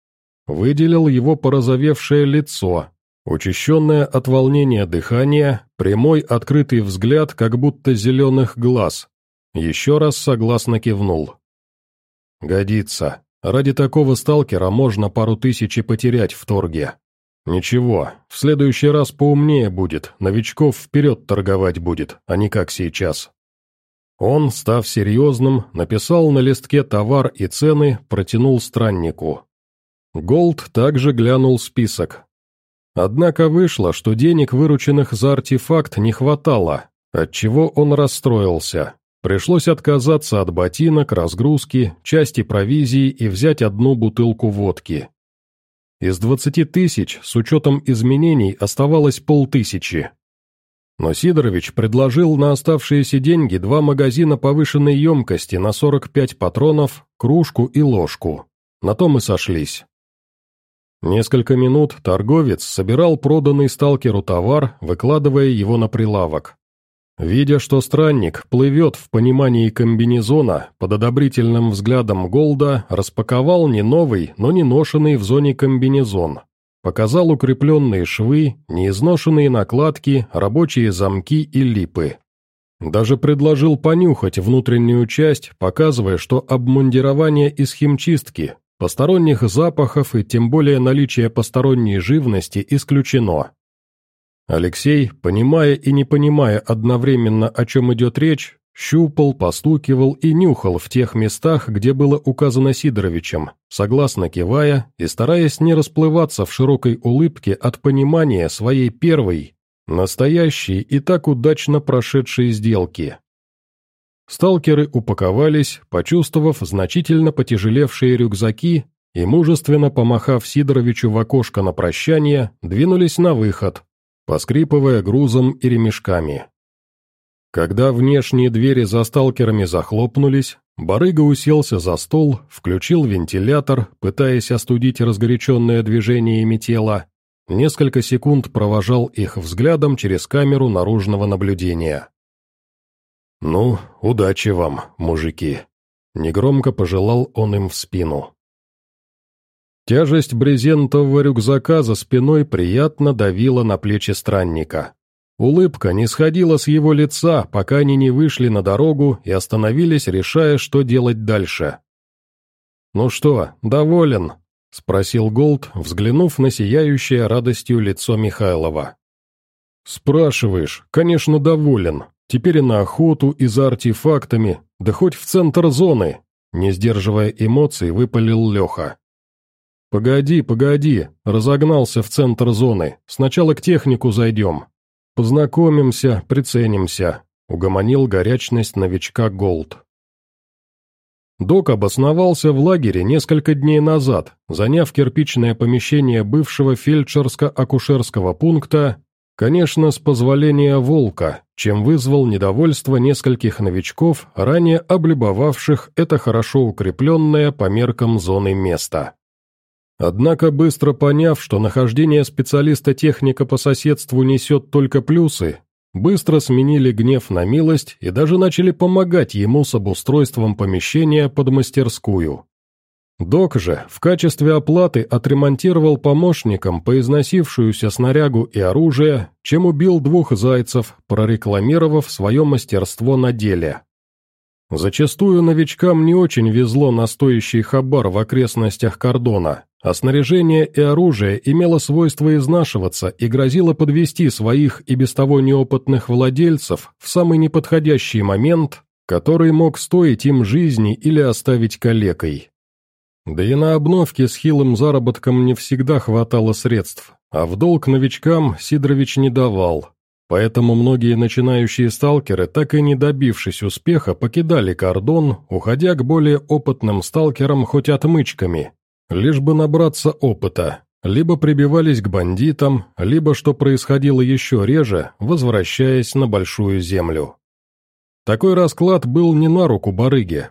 Выделил его порозовевшее лицо, учащенное от волнения дыхание, прямой открытый взгляд, как будто зеленых глаз. Еще раз согласно кивнул. «Годится. Ради такого сталкера можно пару тысяч потерять в торге. Ничего, в следующий раз поумнее будет, новичков вперед торговать будет, а не как сейчас». Он, став серьезным, написал на листке товар и цены, протянул страннику. Голд также глянул список. Однако вышло, что денег, вырученных за артефакт, не хватало, отчего он расстроился. Пришлось отказаться от ботинок, разгрузки, части провизии и взять одну бутылку водки. Из двадцати тысяч, с учетом изменений, оставалось полтысячи. Но Сидорович предложил на оставшиеся деньги два магазина повышенной емкости на 45 патронов, кружку и ложку. На том и сошлись. Несколько минут торговец собирал проданный сталкеру товар, выкладывая его на прилавок. Видя, что странник плывет в понимании комбинезона, под одобрительным взглядом Голда распаковал не новый, но не ношенный в зоне комбинезон. Показал укрепленные швы, неизношенные накладки, рабочие замки и липы. Даже предложил понюхать внутреннюю часть, показывая, что обмундирование из химчистки, Посторонних запахов и тем более наличие посторонней живности исключено. Алексей, понимая и не понимая одновременно, о чем идет речь, щупал, постукивал и нюхал в тех местах, где было указано Сидоровичем, согласно кивая и стараясь не расплываться в широкой улыбке от понимания своей первой, настоящей и так удачно прошедшей сделки. Сталкеры упаковались, почувствовав значительно потяжелевшие рюкзаки и, мужественно помахав Сидоровичу в окошко на прощание, двинулись на выход, поскрипывая грузом и ремешками. Когда внешние двери за сталкерами захлопнулись, Барыга уселся за стол, включил вентилятор, пытаясь остудить разгоряченное движениями тела, несколько секунд провожал их взглядом через камеру наружного наблюдения. «Ну, удачи вам, мужики», — негромко пожелал он им в спину. Тяжесть брезентового рюкзака за спиной приятно давила на плечи странника. Улыбка не сходила с его лица, пока они не вышли на дорогу и остановились, решая, что делать дальше. «Ну что, доволен?» — спросил Голд, взглянув на сияющее радостью лицо Михайлова. «Спрашиваешь, конечно, доволен. Теперь и на охоту, и за артефактами, да хоть в центр зоны», — не сдерживая эмоций, выпалил Леха. «Погоди, погоди», — разогнался в центр зоны. «Сначала к технику зайдем. Познакомимся, приценимся», — угомонил горячность новичка Голд. Док обосновался в лагере несколько дней назад, заняв кирпичное помещение бывшего фельдшерско-акушерского пункта, конечно, с позволения «Волка», чем вызвал недовольство нескольких новичков, ранее облюбовавших это хорошо укрепленное по меркам зоны место. Однако, быстро поняв, что нахождение специалиста-техника по соседству несет только плюсы, быстро сменили гнев на милость и даже начали помогать ему с обустройством помещения под мастерскую. Док же в качестве оплаты отремонтировал помощникам поизносившуюся снарягу и оружие, чем убил двух зайцев, прорекламировав свое мастерство на деле. Зачастую новичкам не очень везло на стоящий хабар в окрестностях кордона, а снаряжение и оружие имело свойство изнашиваться и грозило подвести своих и без того неопытных владельцев в самый неподходящий момент, который мог стоить им жизни или оставить калекой. Да и на обновке с хилым заработком не всегда хватало средств, а в долг новичкам Сидорович не давал, Поэтому многие начинающие сталкеры, так и не добившись успеха, покидали кордон, уходя к более опытным сталкерам хоть отмычками, лишь бы набраться опыта, либо прибивались к бандитам, либо, что происходило еще реже, возвращаясь на Большую Землю. Такой расклад был не на руку барыге,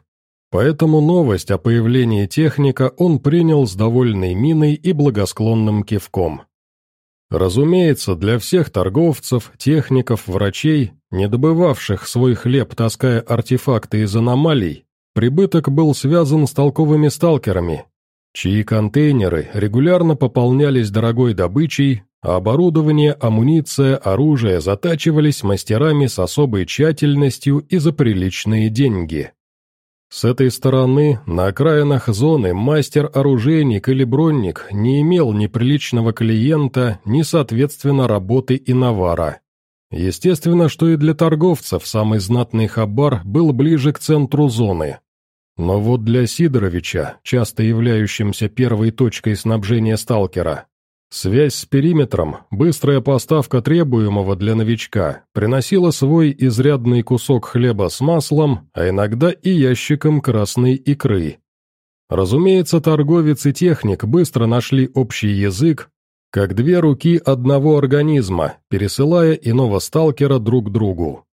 поэтому новость о появлении техника он принял с довольной миной и благосклонным кивком. Разумеется, для всех торговцев, техников, врачей, не добывавших свой хлеб, таская артефакты из аномалий, прибыток был связан с толковыми сталкерами, чьи контейнеры регулярно пополнялись дорогой добычей, а оборудование, амуниция, оружие затачивались мастерами с особой тщательностью и за приличные деньги. С этой стороны, на окраинах зоны, мастер-оружейник или бронник не имел ни приличного клиента, ни, соответственно, работы и навара. Естественно, что и для торговцев самый знатный хабар был ближе к центру зоны, но вот для Сидоровича, часто являющимся первой точкой снабжения сталкера, связь с периметром, быстрая поставка требуемого для новичка, приносила свой изрядный кусок хлеба с маслом, а иногда и ящиком красной икры. Разумеется, торговец и техник быстро нашли общий язык, как две руки одного организма, пересылая иного сталкера друг другу.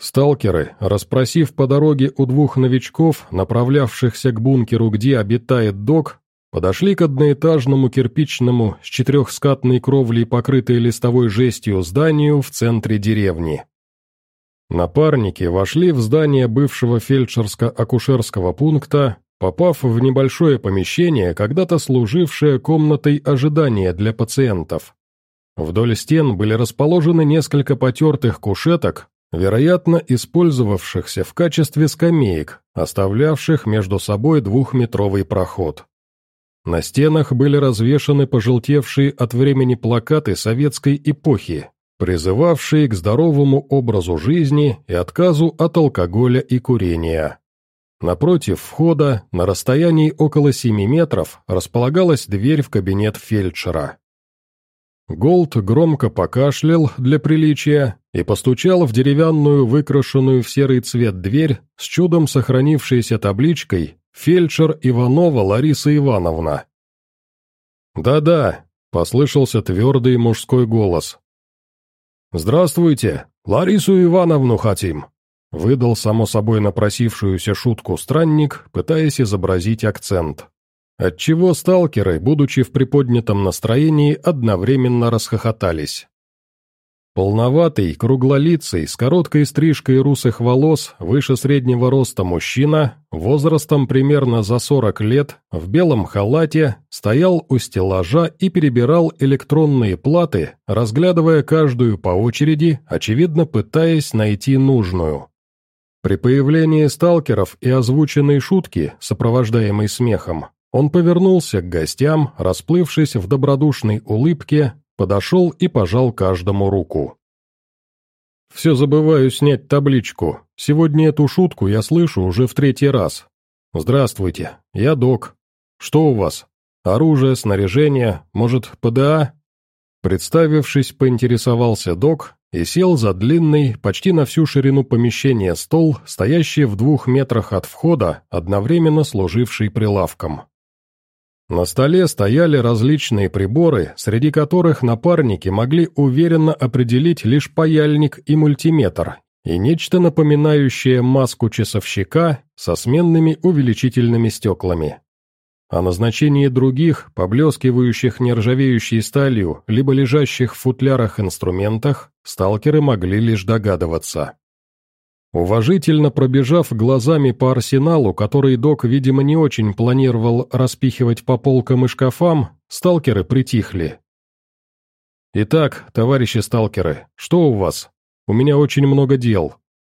Сталкеры, расспросив по дороге у двух новичков, направлявшихся к бункеру, где обитает док, подошли к одноэтажному кирпичному с четырехскатной кровлей, покрытой листовой жестью, зданию в центре деревни. Напарники вошли в здание бывшего фельдшерско-акушерского пункта, попав в небольшое помещение, когда-то служившее комнатой ожидания для пациентов. Вдоль стен были расположены несколько потертых кушеток, вероятно, использовавшихся в качестве скамеек, оставлявших между собой двухметровый проход. На стенах были развешаны пожелтевшие от времени плакаты советской эпохи, призывавшие к здоровому образу жизни и отказу от алкоголя и курения. Напротив входа, на расстоянии около 7 метров, располагалась дверь в кабинет фельдшера. Голд громко покашлял для приличия и постучал в деревянную, выкрашенную в серый цвет дверь с чудом сохранившейся табличкой «Фельдшер Иванова Лариса Ивановна». «Да-да», — послышался твердый мужской голос. «Здравствуйте, Ларису Ивановну хотим», — выдал само собой напросившуюся шутку странник, пытаясь изобразить акцент. Отчего сталкеры, будучи в приподнятом настроении, одновременно расхохотались. Полноватый, круглолицый, с короткой стрижкой русых волос, выше среднего роста мужчина, возрастом примерно за 40 лет, в белом халате, стоял у стеллажа и перебирал электронные платы, разглядывая каждую по очереди, очевидно пытаясь найти нужную. При появлении сталкеров и озвученной шутки, сопровождаемой смехом, он повернулся к гостям, расплывшись в добродушной улыбке, подошел и пожал каждому руку. «Все забываю снять табличку. Сегодня эту шутку я слышу уже в третий раз. Здравствуйте, я док. Что у вас? Оружие, снаряжение, может, ПДА?» Представившись, поинтересовался док и сел за длинный, почти на всю ширину помещения стол, стоящий в двух метрах от входа, одновременно служивший прилавком. На столе стояли различные приборы, среди которых напарники могли уверенно определить лишь паяльник и мультиметр, и нечто напоминающее маску часовщика со сменными увеличительными стеклами. О назначении других, поблескивающих нержавеющей сталью, либо лежащих в футлярах инструментах, сталкеры могли лишь догадываться. Уважительно пробежав глазами по арсеналу, который док, видимо, не очень планировал распихивать по полкам и шкафам, сталкеры притихли. «Итак, товарищи сталкеры, что у вас? У меня очень много дел».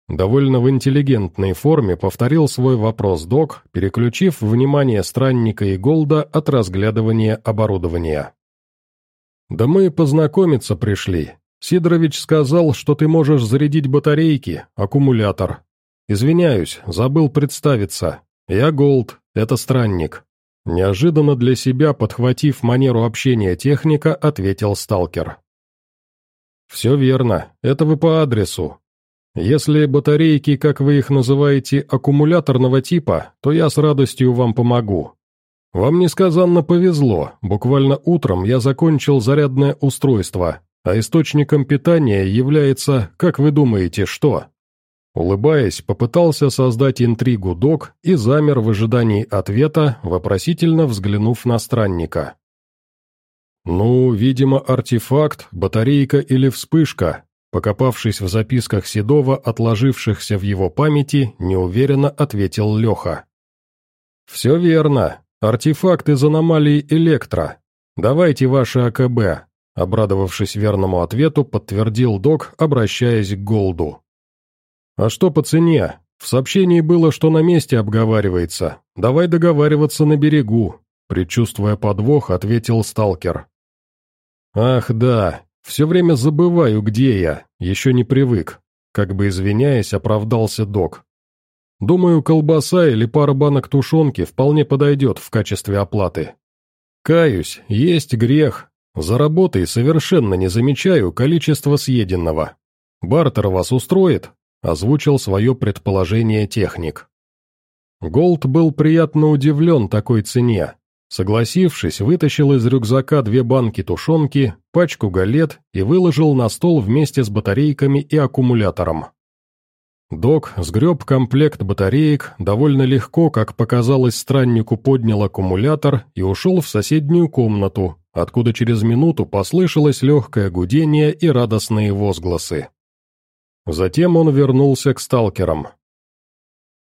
Довольно в интеллигентной форме повторил свой вопрос док, переключив внимание странника и Голда от разглядывания оборудования. «Да мы познакомиться пришли. Сидорович сказал, что ты можешь зарядить батарейки, аккумулятор. Извиняюсь, забыл представиться. Я Голд, это странник. Неожиданно для себя, подхватив манеру общения техника, ответил сталкер. «Все верно, это вы по адресу. Если батарейки, как вы их называете, аккумуляторного типа, то я с радостью вам помогу. Вам несказанно повезло, буквально утром я закончил зарядное устройство, а источником питания является, как вы думаете, что? Улыбаясь, попытался создать интригу док и замер в ожидании ответа, вопросительно взглянув на странника. «Ну, видимо, артефакт, батарейка или вспышка», покопавшись в записках Седова, отложившихся в его памяти, неуверенно ответил Леха. «Все верно. Артефакт из аномалии Электро. Давайте ваше АКБ, Обрадовавшись верному ответу, подтвердил док, обращаясь к Голду. «А что по цене? В сообщении было, что на месте обговаривается. Давай договариваться на берегу», предчувствуя подвох, ответил сталкер. «Ах, да, все время забываю, где я, еще не привык», как бы извиняясь, оправдался док. «Думаю, колбаса или пара банок тушенки вполне подойдет в качестве оплаты. Каюсь, есть грех, за работой совершенно не замечаю количество съеденного. Бартер вас устроит?» – озвучил свое предположение техник. Голд был приятно удивлен такой цене. Согласившись, вытащил из рюкзака две банки тушенки, пачку галет и выложил на стол вместе с батарейками и аккумулятором. Док сгреб комплект батареек, довольно легко, как показалось страннику, поднял аккумулятор и ушел в соседнюю комнату, откуда через минуту послышалось легкое гудение и радостные возгласы. Затем он вернулся к сталкерам.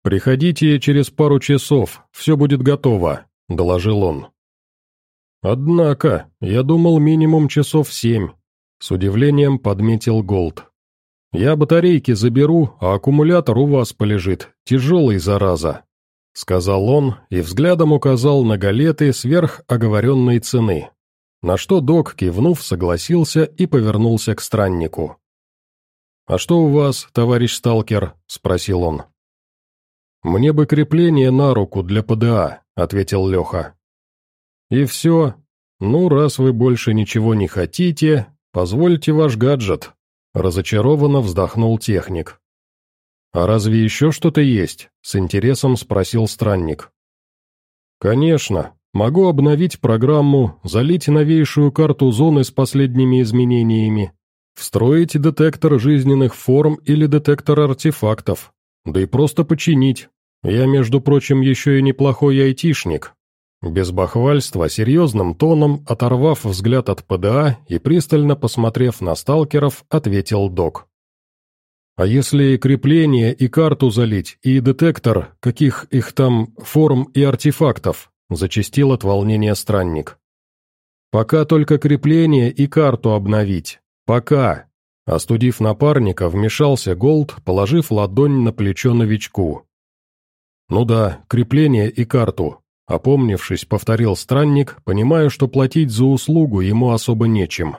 «Приходите через пару часов, все будет готово», — доложил он. «Однако, я думал минимум часов семь», — с удивлением подметил Голд. «Я батарейки заберу, а аккумулятор у вас полежит, тяжелый, зараза», — сказал он и взглядом указал на галеты сверх оговоренной цены. На что док, кивнув, согласился и повернулся к страннику. «А что у вас, товарищ сталкер?» – спросил он. «Мне бы крепление на руку для ПДА», – ответил Леха. «И все? Ну, раз вы больше ничего не хотите, позвольте ваш гаджет», – разочарованно вздохнул техник. «А разве еще что-то есть?» – с интересом спросил странник. «Конечно, Могу обновить программу, залить новейшую карту зоны с последними изменениями. Встроить детектор жизненных форм или детектор артефактов. Да и просто починить. Я, между прочим, еще и неплохой айтишник. Без бахвальства, серьезным тоном, оторвав взгляд от ПДА и пристально посмотрев на сталкеров, ответил док. А если крепление и карту залить, и детектор, каких их там форм и артефактов, зачастил от волнения странник. Пока только крепление и карту обновить. Пока. Остудив напарника, вмешался Голд, положив ладонь на плечо новичку. Ну да, крепление и карту. Опомнившись, повторил странник, понимая, что платить за услугу ему особо нечем.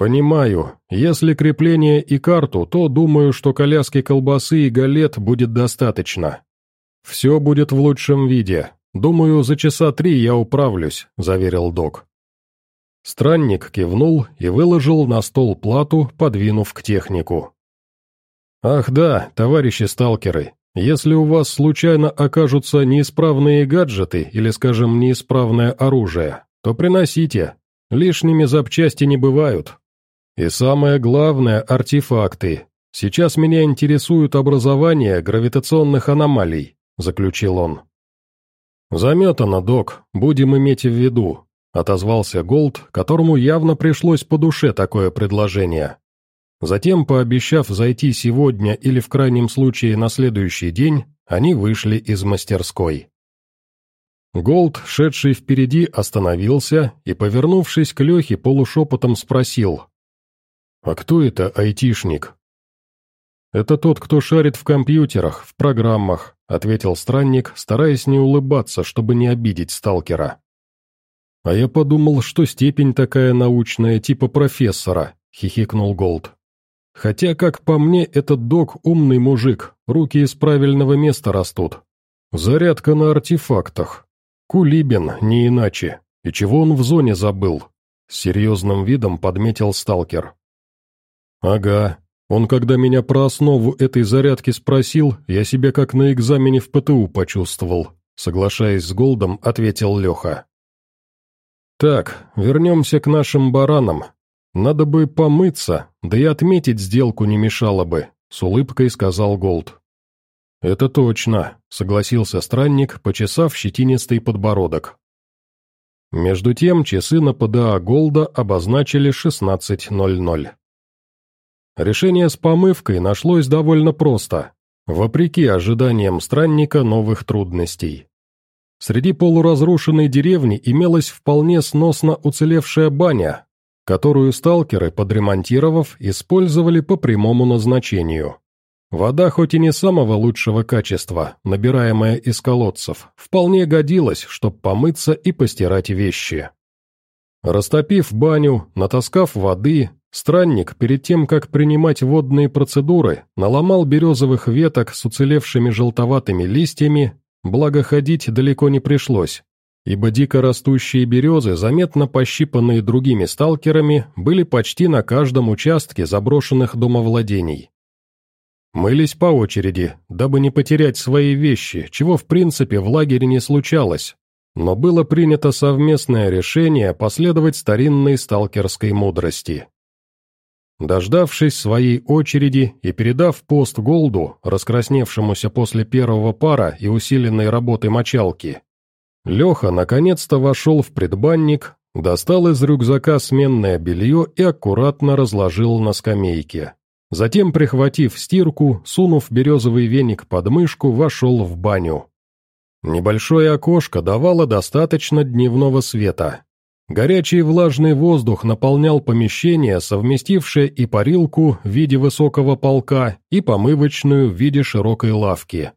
«Понимаю. Если крепление и карту, то думаю, что коляски колбасы и галет будет достаточно. Все будет в лучшем виде. Думаю, за часа три я управлюсь», — заверил док. Странник кивнул и выложил на стол плату, подвинув к технику. «Ах да, товарищи сталкеры, если у вас случайно окажутся неисправные гаджеты или, скажем, неисправное оружие, то приносите. Лишними запчасти не бывают, и самое главное – артефакты. Сейчас меня интересует образование гравитационных аномалий», – заключил он. «Заметано, док, будем иметь в виду», – отозвался Голд, которому явно пришлось по душе такое предложение. Затем, пообещав зайти сегодня или в крайнем случае на следующий день, они вышли из мастерской. Голд, шедший впереди, остановился и, повернувшись к Лехе, полушепотом спросил, «А кто это айтишник?» «Это тот, кто шарит в компьютерах, в программах», ответил странник, стараясь не улыбаться, чтобы не обидеть сталкера. «А я подумал, что степень такая научная, типа профессора», — хихикнул Голд. «Хотя, как по мне, этот док умный мужик, руки из правильного места растут. Зарядка на артефактах. Кулибин, не иначе. И чего он в зоне забыл?» С серьезным видом подметил сталкер. «Ага. Он, когда меня про основу этой зарядки спросил, я себя как на экзамене в ПТУ почувствовал», соглашаясь с Голдом, ответил Леха. «Так, вернемся к нашим баранам. Надо бы помыться, да и отметить сделку не мешало бы», с улыбкой сказал Голд. «Это точно», — согласился странник, почесав щетинистый подбородок. Между тем часы на ПДА Голда обозначили 16.00. Решение с помывкой нашлось довольно просто, вопреки ожиданиям странника новых трудностей. Среди полуразрушенной деревни имелась вполне сносно уцелевшая баня, которую сталкеры, подремонтировав, использовали по прямому назначению. Вода, хоть и не самого лучшего качества, набираемая из колодцев, вполне годилась, чтобы помыться и постирать вещи. Растопив баню, натаскав воды, Странник, перед тем, как принимать водные процедуры, наломал березовых веток с уцелевшими желтоватыми листьями, благо ходить далеко не пришлось, ибо дико растущие березы, заметно пощипанные другими сталкерами, были почти на каждом участке заброшенных домовладений. Мылись по очереди, дабы не потерять свои вещи, чего в принципе в лагере не случалось, но было принято совместное решение последовать старинной сталкерской мудрости. Дождавшись своей очереди и передав пост Голду, раскрасневшемуся после первого пара и усиленной работы мочалки, Леха наконец-то вошел в предбанник, достал из рюкзака сменное белье и аккуратно разложил на скамейке. Затем, прихватив стирку, сунув березовый веник под мышку, вошел в баню. Небольшое окошко давало достаточно дневного света, Горячий влажный воздух наполнял помещение, совместившее и парилку в виде высокого полка, и помывочную в виде широкой лавки.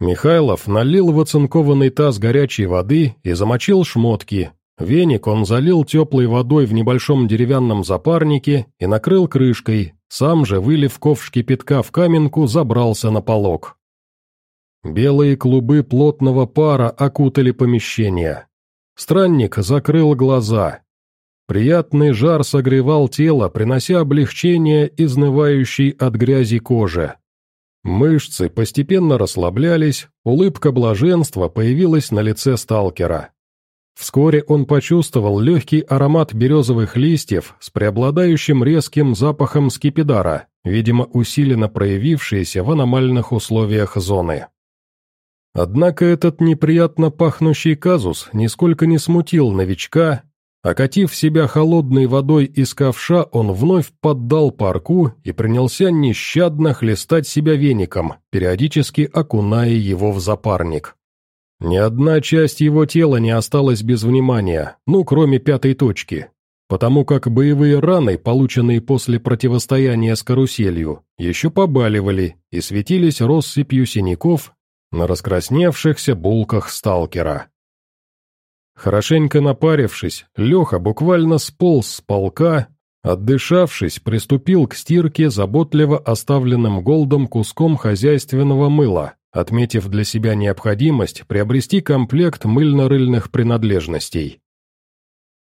Михайлов налил в оцинкованный таз горячей воды и замочил шмотки. Веник он залил теплой водой в небольшом деревянном запарнике и накрыл крышкой, сам же, вылив ковш кипятка в каменку, забрался на полок. Белые клубы плотного пара окутали помещение. Странник закрыл глаза. Приятный жар согревал тело, принося облегчение изнывающей от грязи кожи. Мышцы постепенно расслаблялись, улыбка блаженства появилась на лице сталкера. Вскоре он почувствовал легкий аромат березовых листьев с преобладающим резким запахом скипидара, видимо, усиленно проявившийся в аномальных условиях зоны. Однако этот неприятно пахнущий казус нисколько не смутил новичка, окатив себя холодной водой из ковша, он вновь поддал парку и принялся нещадно хлестать себя веником, периодически окуная его в запарник. Ни одна часть его тела не осталась без внимания, ну, кроме пятой точки, потому как боевые раны, полученные после противостояния с каруселью, еще побаливали и светились россыпью синяков на раскрасневшихся булках сталкера. Хорошенько напарившись, Леха буквально сполз с полка, отдышавшись, приступил к стирке заботливо оставленным голдом куском хозяйственного мыла, отметив для себя необходимость приобрести комплект мыльно-рыльных принадлежностей.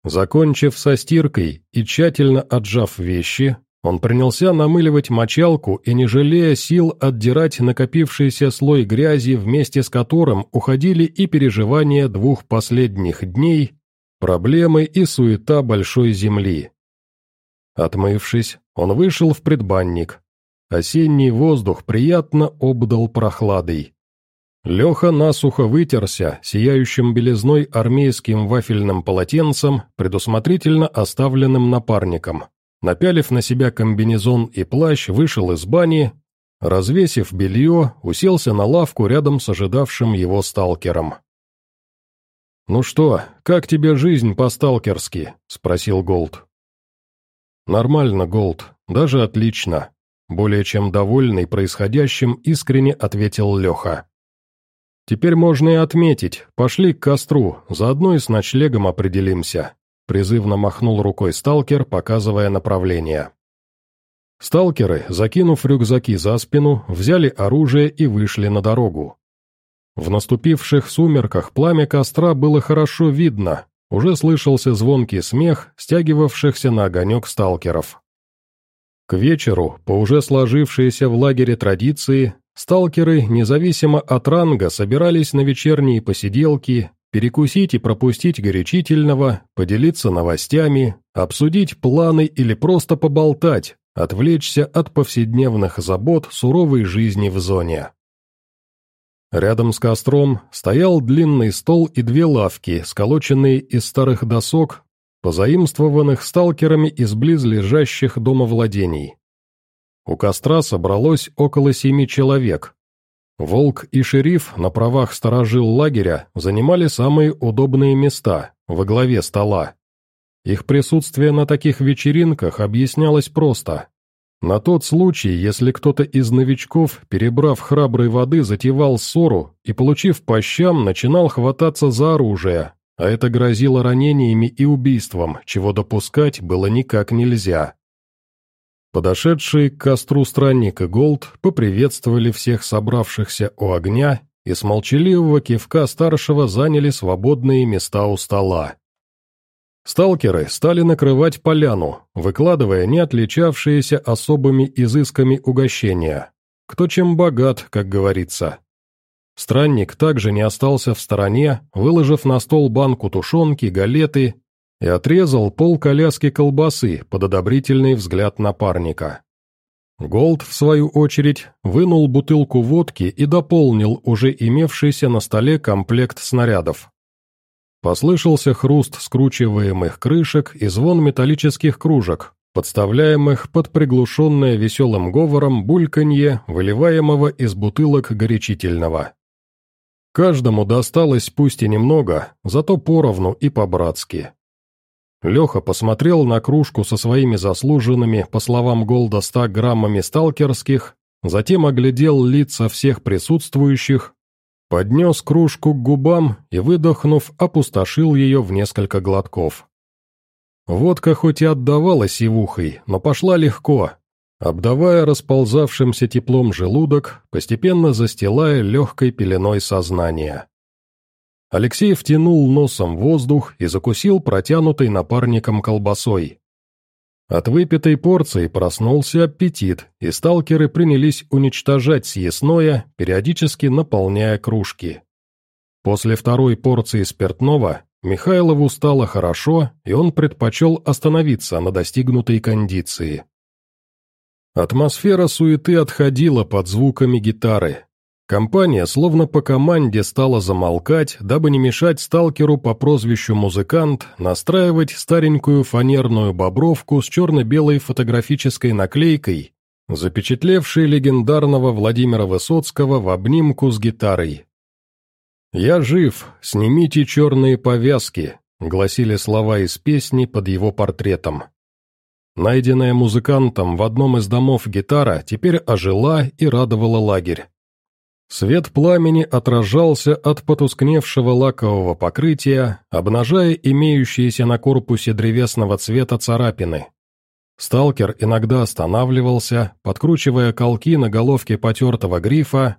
Закончив со стиркой и тщательно отжав вещи, он принялся намыливать мочалку и, не жалея сил, отдирать накопившийся слой грязи, вместе с которым уходили и переживания двух последних дней, проблемы и суета большой земли. Отмывшись, он вышел в предбанник, Осенний воздух приятно обдал прохладой. Леха насухо вытерся сияющим белизной армейским вафельным полотенцем, предусмотрительно оставленным напарником. Напялив на себя комбинезон и плащ, вышел из бани, развесив белье, уселся на лавку рядом с ожидавшим его сталкером. «Ну что, как тебе жизнь по-сталкерски?» — спросил Голд. «Нормально, Голд, даже отлично», более чем довольный происходящим, искренне ответил Леха. «Теперь можно и отметить. Пошли к костру, заодно и с ночлегом определимся», призывно махнул рукой сталкер, показывая направление. Сталкеры, закинув рюкзаки за спину, взяли оружие и вышли на дорогу. В наступивших сумерках пламя костра было хорошо видно, уже слышался звонкий смех, стягивавшихся на огонек сталкеров. К вечеру, по уже сложившейся в лагере традиции, сталкеры, независимо от ранга, собирались на вечерние посиделки, перекусить и пропустить горячительного, поделиться новостями, обсудить планы или просто поболтать, отвлечься от повседневных забот суровой жизни в зоне. Рядом с костром стоял длинный стол и две лавки, сколоченные из старых досок, позаимствованных сталкерами из близлежащих домовладений. У костра собралось около семи человек. Волк и шериф на правах сторожил лагеря занимали самые удобные места, во главе стола. Их присутствие на таких вечеринках объяснялось просто. На тот случай, если кто-то из новичков, перебрав храброй воды, затевал ссору и, получив по щам, начинал хвататься за оружие, а это грозило ранениями и убийством, чего допускать было никак нельзя. Подошедшие к костру странника Голд поприветствовали всех собравшихся у огня и с молчаливого кивка старшего заняли свободные места у стола. Сталкеры стали накрывать поляну, выкладывая не отличавшиеся особыми изысками угощения. Кто чем богат, как говорится. Странник также не остался в стороне, выложив на стол банку тушенки, галеты и отрезал пол коляски колбасы под одобрительный взгляд напарника. Голд, в свою очередь, вынул бутылку водки и дополнил уже имевшийся на столе комплект снарядов. Послышался хруст скручиваемых крышек и звон металлических кружек, подставляемых под приглушенное веселым говором бульканье, выливаемого из бутылок горячительного. Каждому досталось пусть и немного, зато поровну и по-братски. Леха посмотрел на кружку со своими заслуженными, по словам Голда, 100 граммами сталкерских, затем оглядел лица всех присутствующих, поднес кружку к губам и, выдохнув, опустошил ее в несколько глотков. Водка хоть и отдавала сивухой, но пошла легко, обдавая расползавшимся теплом желудок, постепенно застилая легкой пеленой сознания. Алексей втянул носом воздух и закусил протянутой напарником колбасой. От выпитой порции проснулся аппетит, и сталкеры принялись уничтожать съестное, периодически наполняя кружки. После второй порции спиртного Михайлову стало хорошо, и он предпочел остановиться на достигнутой кондиции. Атмосфера суеты отходила под звуками гитары. Компания словно по команде стала замолкать, дабы не мешать сталкеру по прозвищу «Музыкант» настраивать старенькую фанерную бобровку с черно-белой фотографической наклейкой, запечатлевшей легендарного Владимира Высоцкого в обнимку с гитарой. «Я жив, снимите черные повязки», — гласили слова из песни под его портретом. Найденная музыкантом в одном из домов гитара теперь ожила и радовала лагерь. Свет пламени отражался от потускневшего лакового покрытия, обнажая имеющиеся на корпусе древесного цвета царапины. Сталкер иногда останавливался, подкручивая колки на головке потертого грифа,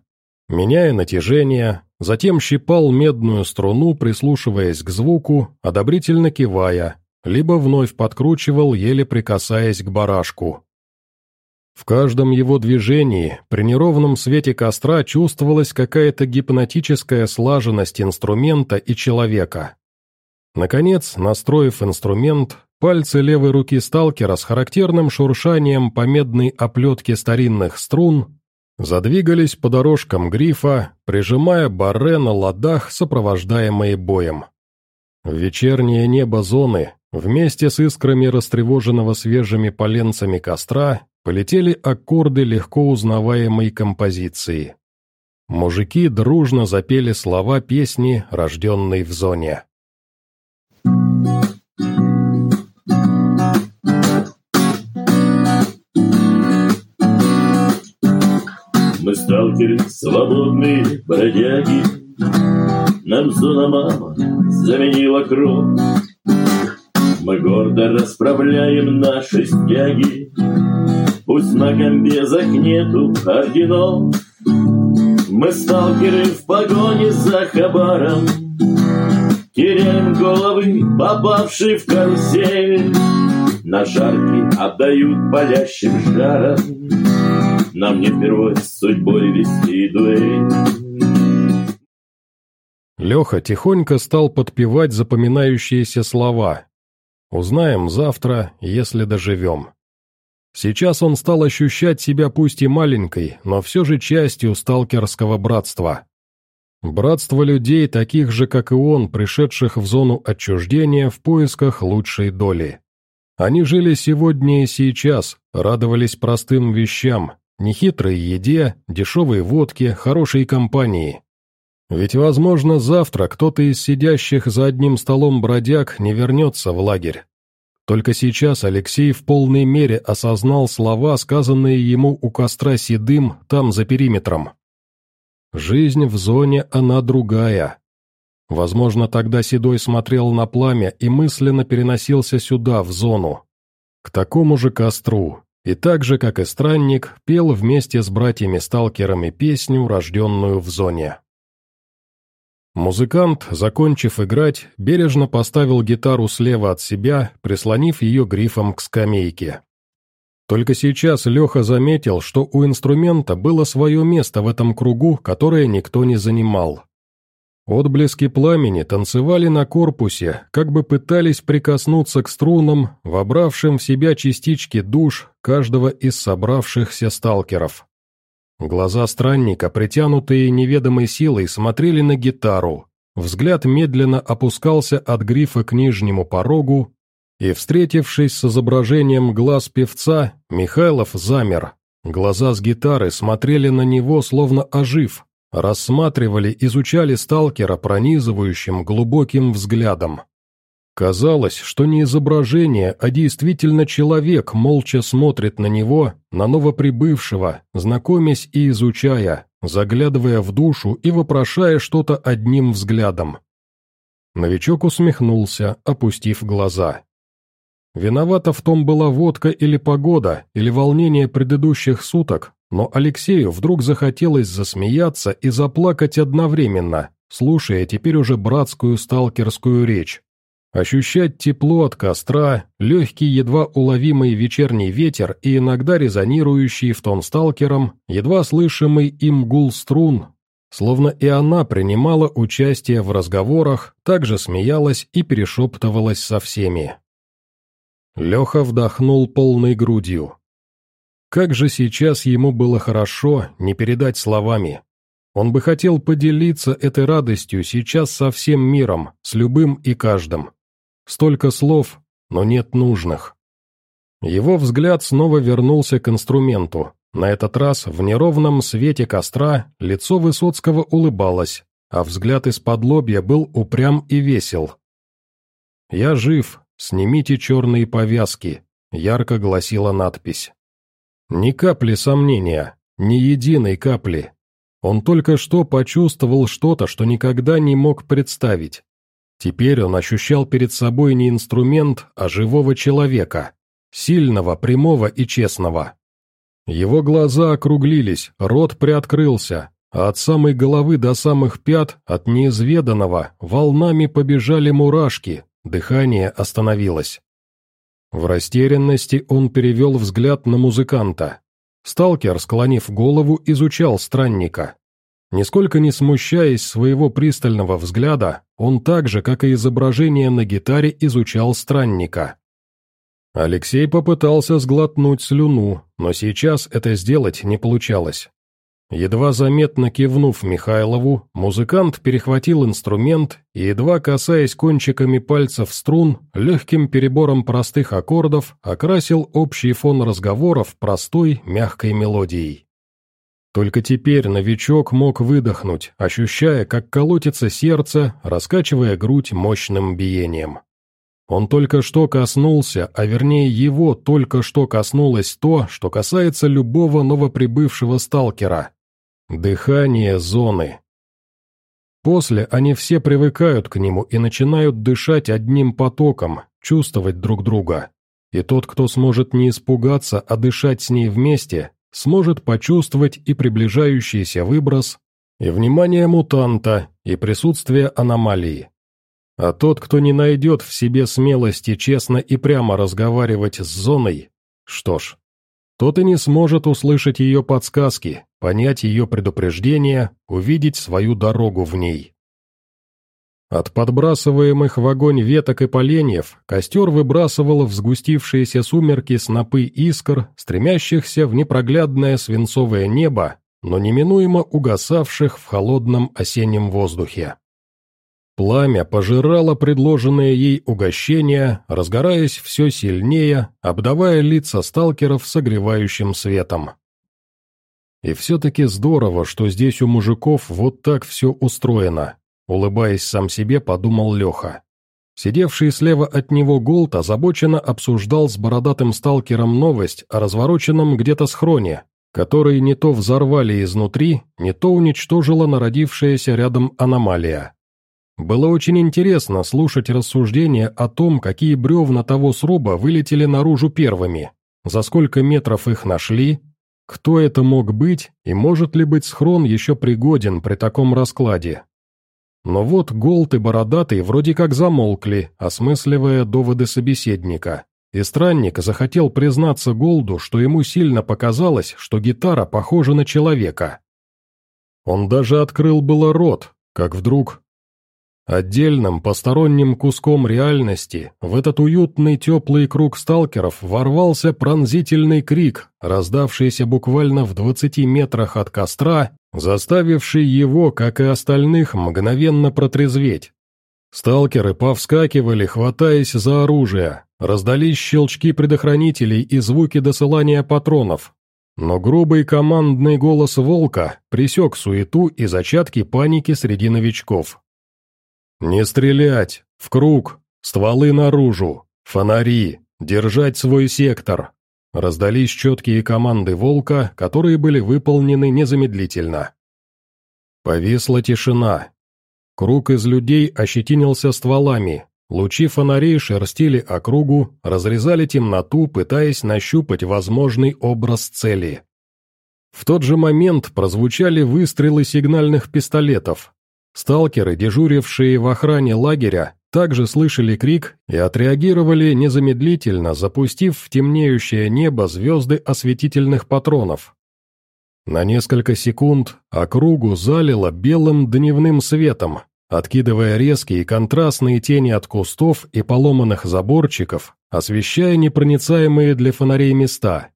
меняя натяжение, затем щипал медную струну, прислушиваясь к звуку, одобрительно кивая, либо вновь подкручивал, еле прикасаясь к барашку. В каждом его движении, при неровном свете костра чувствовалась какая-то гипнотическая слаженность инструмента и человека. Наконец, настроив инструмент, пальцы левой руки сталкера с характерным шуршанием по медной оплетке старинных струн задвигались по дорожкам грифа, прижимая барре на ладах, сопровождаемые боем. В вечернее небо зоны, вместе с искрами растревоженного свежими поленцами костра, полетели аккорды легко узнаваемой композиции. Мужики дружно запели слова песни, рожденной в зоне. Мы сталкеры, свободные бродяги, Нам зона мама заменила кровь. Мы гордо расправляем наши стяги, Пусть на комбезах нету орденов. Мы сталкеры в погоне за хабаром, Теряем головы, попавшие в карусель. На жарки отдают палящим жаром, Нам не впервой с судьбой вести дуэль. Леха тихонько стал подпевать запоминающиеся слова. «Узнаем завтра, если доживем». Сейчас он стал ощущать себя пусть и маленькой, но все же частью сталкерского братства. Братство людей, таких же, как и он, пришедших в зону отчуждения в поисках лучшей доли. Они жили сегодня и сейчас, радовались простым вещам, нехитрой еде, дешевой водке, хорошей компании. Ведь, возможно, завтра кто-то из сидящих за одним столом бродяг не вернется в лагерь. Только сейчас Алексей в полной мере осознал слова, сказанные ему у костра Седым, там, за периметром. «Жизнь в зоне, она другая». Возможно, тогда Седой смотрел на пламя и мысленно переносился сюда, в зону. К такому же костру, и так же, как и странник, пел вместе с братьями-сталкерами песню, рожденную в зоне. Музыкант, закончив играть, бережно поставил гитару слева от себя, прислонив ее грифом к скамейке. Только сейчас Леха заметил, что у инструмента было свое место в этом кругу, которое никто не занимал. Отблески пламени танцевали на корпусе, как бы пытались прикоснуться к струнам, вобравшим в себя частички душ каждого из собравшихся сталкеров. Глаза странника, притянутые неведомой силой, смотрели на гитару. Взгляд медленно опускался от грифа к нижнему порогу, и, встретившись с изображением глаз певца, Михайлов замер. Глаза с гитары смотрели на него, словно ожив, рассматривали, изучали сталкера пронизывающим глубоким взглядом. Казалось, что не изображение, а действительно человек молча смотрит на него, на новоприбывшего, знакомясь и изучая, заглядывая в душу и вопрошая что-то одним взглядом. Новичок усмехнулся, опустив глаза. Виновата в том была водка или погода, или волнение предыдущих суток, но Алексею вдруг захотелось засмеяться и заплакать одновременно, слушая теперь уже братскую сталкерскую речь. Ощущать тепло от костра, легкий, едва уловимый вечерний ветер и иногда резонирующий в тон сталкером, едва слышимый им гул струн, словно и она принимала участие в разговорах, также смеялась и перешептывалась со всеми. Леха вдохнул полной грудью. Как же сейчас ему было хорошо, не передать словами. Он бы хотел поделиться этой радостью сейчас со всем миром, с любым и каждым. Столько слов, но нет нужных. Его взгляд снова вернулся к инструменту. На этот раз в неровном свете костра лицо Высоцкого улыбалось, а взгляд из-под лобья был упрям и весел. «Я жив, снимите черные повязки», — ярко гласила надпись. Ни капли сомнения, ни единой капли. Он только что почувствовал что-то, что никогда не мог представить. Теперь он ощущал перед собой не инструмент, а живого человека, сильного, прямого и честного. Его глаза округлились, рот приоткрылся, а от самой головы до самых пят, от неизведанного, волнами побежали мурашки, дыхание остановилось. В растерянности он перевел взгляд на музыканта. Сталкер, склонив голову, изучал странника. Нисколько не смущаясь своего пристального взгляда, он так же, как и изображение на гитаре, изучал странника. Алексей попытался сглотнуть слюну, но сейчас это сделать не получалось. Едва заметно кивнув Михайлову, музыкант перехватил инструмент и, едва касаясь кончиками пальцев струн, легким перебором простых аккордов окрасил общий фон разговоров простой, мягкой мелодией. Только теперь новичок мог выдохнуть, ощущая, как колотится сердце, раскачивая грудь мощным биением. Он только что коснулся, а вернее его только что коснулось то, что касается любого новоприбывшего сталкера, Дыхание зоны. После они все привыкают к нему и начинают дышать одним потоком, чувствовать друг друга. И тот, кто сможет не испугаться, а дышать с ней вместе, сможет почувствовать и приближающийся выброс, и внимание мутанта, и присутствие аномалии. А тот, кто не найдет в себе смелости честно и прямо разговаривать с зоной, что ж, тот и не сможет услышать ее подсказки, понять ее предупреждения, увидеть свою дорогу в ней. От подбрасываемых в огонь веток и поленьев костер выбрасывал в сгустившиеся сумерки снопы искр, стремящихся в непроглядное свинцовое небо, но неминуемо угасавших в холодном осеннем воздухе. Пламя пожирало предложенное ей угощение, разгораясь все сильнее, обдавая лица сталкеров согревающим светом. И все-таки здорово, что здесь у мужиков вот так все устроено, улыбаясь сам себе, подумал Леха. Сидевший слева от него Голд озабоченно обсуждал с бородатым сталкером новость о развороченном где-то схроне, который не то взорвали изнутри, не то уничтожила народившаяся рядом аномалия. Было очень интересно слушать рассуждения о том, какие бревна того сруба вылетели наружу первыми, за сколько метров их нашли, кто это мог быть и может ли быть схрон еще пригоден при таком раскладе. Но вот Голд и Бородатый вроде как замолкли, осмысливая доводы собеседника. И странник захотел признаться Голду, что ему сильно показалось, что гитара похожа на человека. Он даже открыл было рот, как вдруг Отдельным, посторонним куском реальности в этот уютный теплый круг сталкеров ворвался пронзительный крик, раздавшийся буквально в двадцати метрах от костра, заставивший его, как и остальных, мгновенно протрезветь. Сталкеры повскакивали, хватаясь за оружие, раздались щелчки предохранителей и звуки досылания патронов. Но грубый командный голос волка пресек суету и зачатки паники среди новичков. «Не стрелять! В круг! Стволы наружу! Фонари! Держать свой сектор!» Раздались четкие команды «Волка», которые были выполнены незамедлительно. Повисла тишина. Круг из людей ощетинился стволами. Лучи фонарей шерстили округу, разрезали темноту, пытаясь нащупать возможный образ цели. В тот же момент прозвучали выстрелы сигнальных пистолетов, Сталкеры, дежурившие в охране лагеря, также слышали крик и отреагировали незамедлительно, запустив в темнеющее небо звезды осветительных патронов. На несколько секунд округу залило белым дневным светом, откидывая резкие контрастные тени от кустов и поломанных заборчиков, освещая непроницаемые для фонарей места.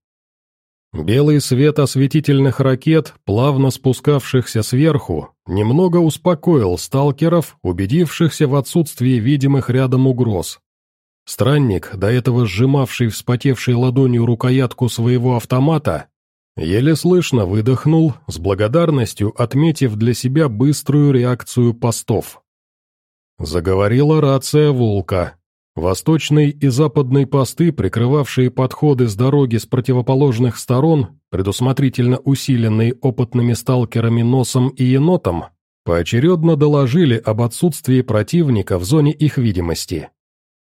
Белый свет осветительных ракет, плавно спускавшихся сверху, немного успокоил сталкеров, убедившихся в отсутствии видимых рядом угроз. Странник, до этого сжимавший вспотевшей ладонью рукоятку своего автомата, еле слышно выдохнул, с благодарностью отметив для себя быструю реакцию постов. Заговорила рация «Волка», Восточные и западные посты, прикрывавшие подходы с дороги с противоположных сторон, предусмотрительно усиленные опытными сталкерами Носом и Енотом, поочередно доложили об отсутствии противника в зоне их видимости.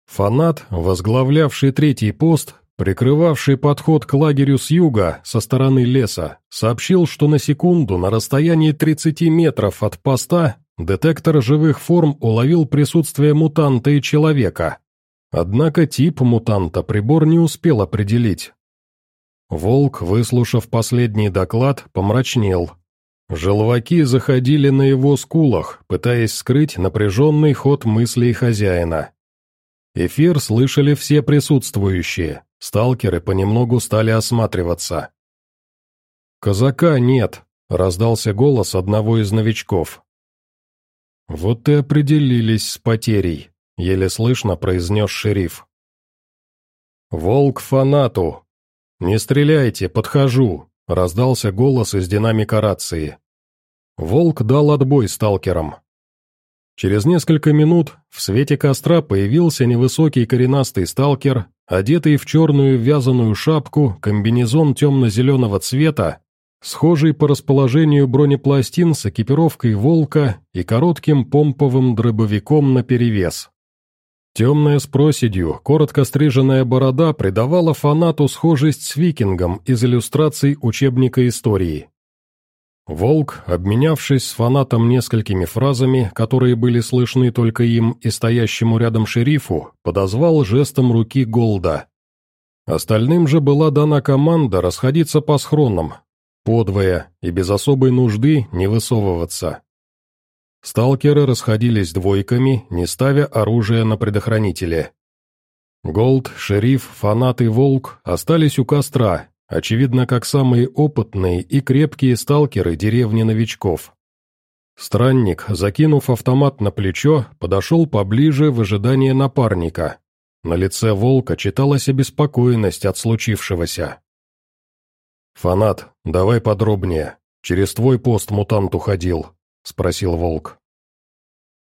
Фанат, возглавлявший третий пост, прикрывавший подход к лагерю с юга, со стороны леса, сообщил, что на секунду на расстоянии 30 метров от поста детектор живых форм уловил присутствие мутанта и человека, Однако тип мутанта прибор не успел определить. Волк, выслушав последний доклад, помрачнел. Желваки заходили на его скулах, пытаясь скрыть напряженный ход мыслей хозяина. Эфир слышали все присутствующие, сталкеры понемногу стали осматриваться. «Казака нет», — раздался голос одного из новичков. «Вот и определились с потерей», еле слышно произнес шериф. «Волк фанату! Не стреляйте, подхожу!» — раздался голос из динамика рации. Волк дал отбой сталкерам. Через несколько минут в свете костра появился невысокий коренастый сталкер, одетый в черную вязаную шапку, комбинезон темно-зеленого цвета, схожий по расположению бронепластин с экипировкой «Волка» и коротким помповым дробовиком наперевес. Темная с проседью, коротко стриженная борода придавала фанату схожесть с викингом из иллюстраций учебника истории. Волк, обменявшись с фанатом несколькими фразами, которые были слышны только им и стоящему рядом шерифу, подозвал жестом руки Голда. Остальным же была дана команда расходиться по схронам, подвое и без особой нужды не высовываться. Сталкеры расходились двойками, не ставя оружие на предохранителе. Голд, шериф, фанат и волк остались у костра, очевидно, как самые опытные и крепкие сталкеры деревни новичков. Странник, закинув автомат на плечо, подошел поближе в ожидании напарника. На лице волка читалась обеспокоенность от случившегося. «Фанат, давай подробнее. Через твой пост мутант уходил», — спросил волк.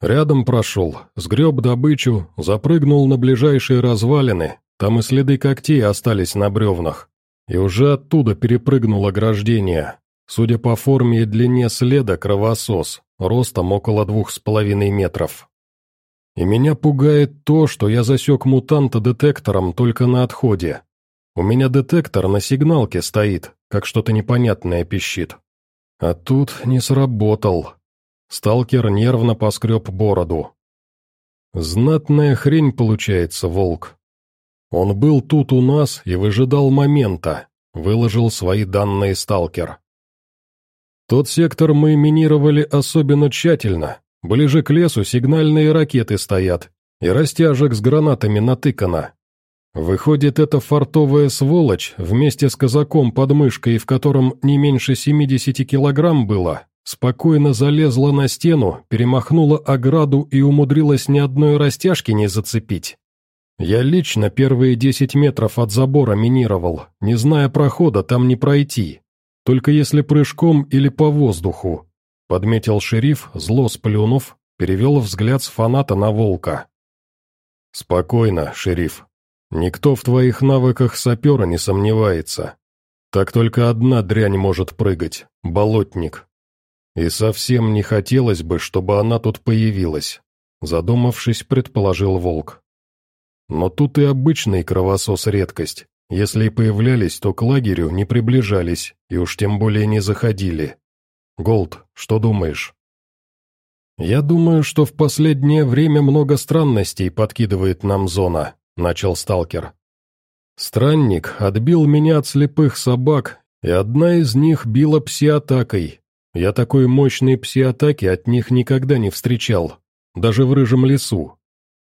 Рядом прошел, сгреб добычу, запрыгнул на ближайшие развалины, там и следы когтей остались на бревнах, и уже оттуда перепрыгнул ограждение. Судя по форме и длине следа, кровосос, ростом около двух с половиной метров. И меня пугает то, что я засек мутанта детектором только на отходе. У меня детектор на сигналке стоит, как что-то непонятное пищит. А тут не сработал. Сталкер нервно поскреб бороду. Знатная хрень получается, волк. Он был тут у нас и выжидал момента, выложил свои данные сталкер. Тот сектор мы минировали особенно тщательно. Ближе к лесу сигнальные ракеты стоят, и растяжек с гранатами натыкано. Выходит, эта фартовая сволочь вместе с казаком под мышкой, в котором не меньше 70 килограмм было, спокойно залезла на стену, перемахнула ограду и умудрилась ни одной растяжки не зацепить. Я лично первые 10 метров от забора минировал, не зная прохода там не пройти, только если прыжком или по воздуху, подметил шериф, зло сплюнув, перевел взгляд с фаната на волка. «Спокойно, шериф», Никто в твоих навыках сапера не сомневается. Так только одна дрянь может прыгать — болотник. И совсем не хотелось бы, чтобы она тут появилась, задумавшись, предположил волк. Но тут и обычный кровосос редкость. Если и появлялись, то к лагерю не приближались, и уж тем более не заходили. Голд, что думаешь? Я думаю, что в последнее время много странностей подкидывает нам зона, — начал сталкер. «Странник отбил меня от слепых собак И одна из них била пси-атакой. Я такой мощной пси-атаки от них никогда не встречал, даже в рыжем лесу.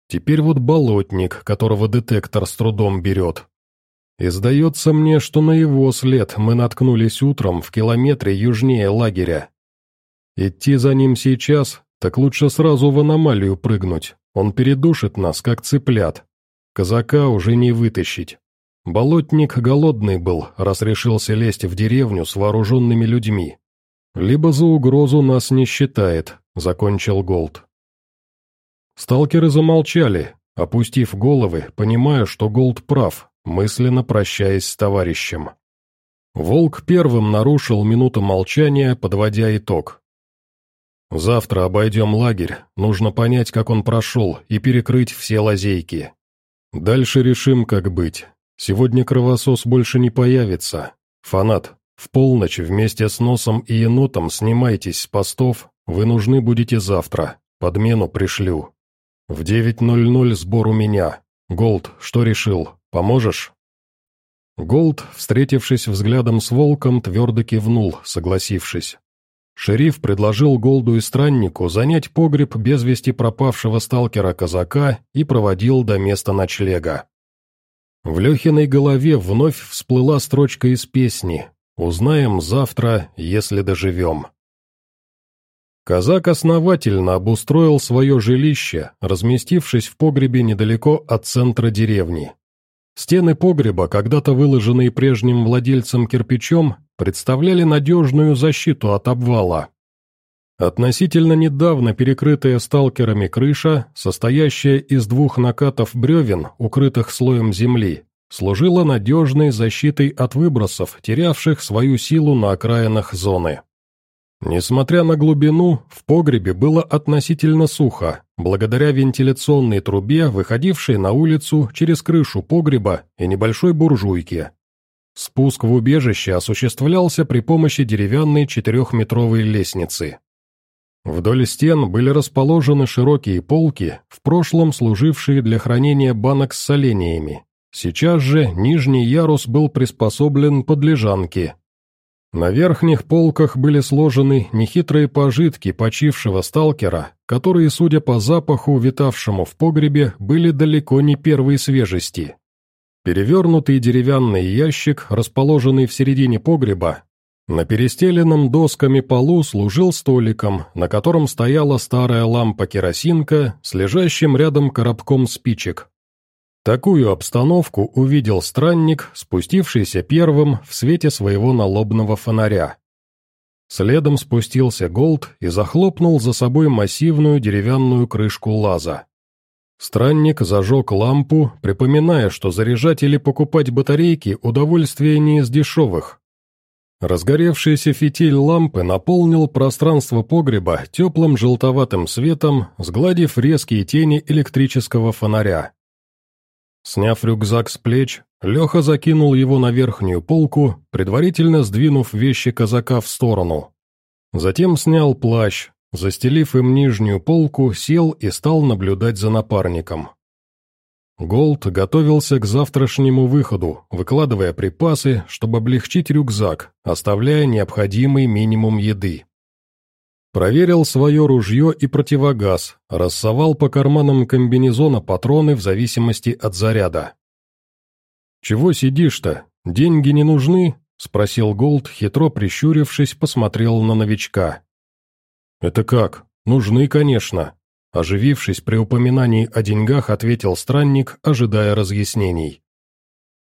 Теперь вот болотник, которого детектор с трудом берет. И сдается мне, что на его след мы наткнулись утром в километре южнее лагеря. Идти за ним сейчас, так лучше сразу в аномалию прыгнуть, он передушит нас, как цыплят. Казака уже не вытащить. Болотник голодный был, раз решился лезть в деревню с вооруженными людьми. Либо за угрозу нас не считает, закончил Голд. Сталкеры замолчали, опустив головы, понимая, что Голд прав, мысленно прощаясь с товарищем. Волк первым нарушил минуту молчания, подводя итог. «Завтра обойдем лагерь, нужно понять, как он прошел, и перекрыть все лазейки. Дальше решим, как быть. Сегодня кровосос больше не появится. Фанат, в полночь вместе с Носом и Енотом снимайтесь с постов, вы нужны будете завтра, подмену пришлю. В 9.00 сбор у меня. Голд, что решил, поможешь?» Голд, встретившись взглядом с волком, твердо кивнул, согласившись. Шериф предложил Голду и Страннику занять погреб без вести пропавшего сталкера-казака и проводил до места ночлега. В Лехиной голове вновь всплыла строчка из песни «Узнаем завтра, если доживем». Казак основательно обустроил свое жилище, разместившись в погребе недалеко от центра деревни. Стены погреба, когда-то выложенные прежним владельцем кирпичом, представляли надежную защиту от обвала. Относительно недавно перекрытая сталкерами крыша, состоящая из двух накатов бревен, укрытых слоем земли, служила надежной защитой от выбросов, терявших свою силу на окраинах зоны. Несмотря на глубину, в погребе было относительно сухо, благодаря вентиляционной трубе, выходившей на улицу через крышу погреба и небольшой буржуйке. Спуск в убежище осуществлялся при помощи деревянной четырехметровой лестницы. Вдоль стен были расположены широкие полки, в прошлом служившие для хранения банок с солениями. Сейчас же нижний ярус был приспособлен под лежанки, на верхних полках были сложены нехитрые пожитки почившего сталкера, которые, судя по запаху, витавшему в погребе, были далеко не первой свежести. Перевернутый деревянный ящик, расположенный в середине погреба, на перестеленном досками полу служил столиком, на котором стояла старая лампа-керосинка с лежащим рядом коробком спичек, Такую обстановку увидел странник, спустившийся первым в свете своего налобного фонаря. Следом спустился Голд и захлопнул за собой массивную деревянную крышку лаза. Странник зажег лампу, припоминая, что заряжать или покупать батарейки – удовольствие не из дешевых. Разгоревшийся фитиль лампы наполнил пространство погреба теплым желтоватым светом, сгладив резкие тени электрического фонаря. Сняв рюкзак с плеч, Леха закинул его на верхнюю полку, предварительно сдвинув вещи казака в сторону. Затем снял плащ, застелив им нижнюю полку, сел и стал наблюдать за напарником. Голд готовился к завтрашнему выходу, выкладывая припасы, чтобы облегчить рюкзак, оставляя необходимый минимум еды. Проверил свое ружье и противогаз, рассовал по карманам комбинезона патроны в зависимости от заряда. «Чего сидишь-то? Деньги не нужны?» — спросил Голд, хитро прищурившись, посмотрел на новичка. «Это как? Нужны, конечно», — оживившись при упоминании о деньгах, ответил странник, ожидая разъяснений.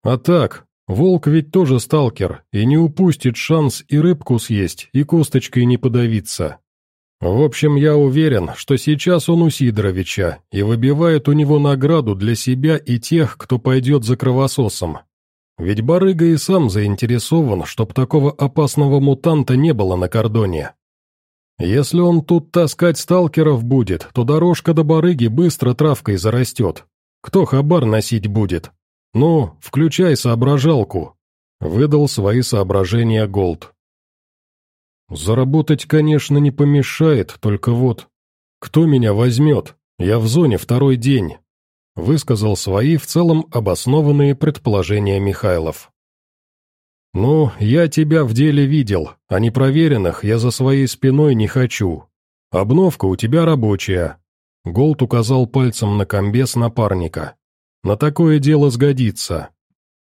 «А так, волк ведь тоже сталкер, и не упустит шанс и рыбку съесть, и косточкой не подавиться. В общем, я уверен, что сейчас он у Сидоровича и выбивает у него награду для себя и тех, кто пойдет за кровососом. Ведь барыга и сам заинтересован, чтоб такого опасного мутанта не было на кордоне. Если он тут таскать сталкеров будет, то дорожка до барыги быстро травкой зарастет. Кто хабар носить будет? Ну, включай соображалку. Выдал свои соображения Голд. Заработать, конечно, не помешает, только вот... Кто меня возьмет? Я в зоне второй день. Высказал свои в целом обоснованные предположения Михайлов. «Ну, я тебя в деле видел, а непроверенных я за своей спиной не хочу. Обновка у тебя рабочая». Голд указал пальцем на комбез напарника. «На такое дело сгодится.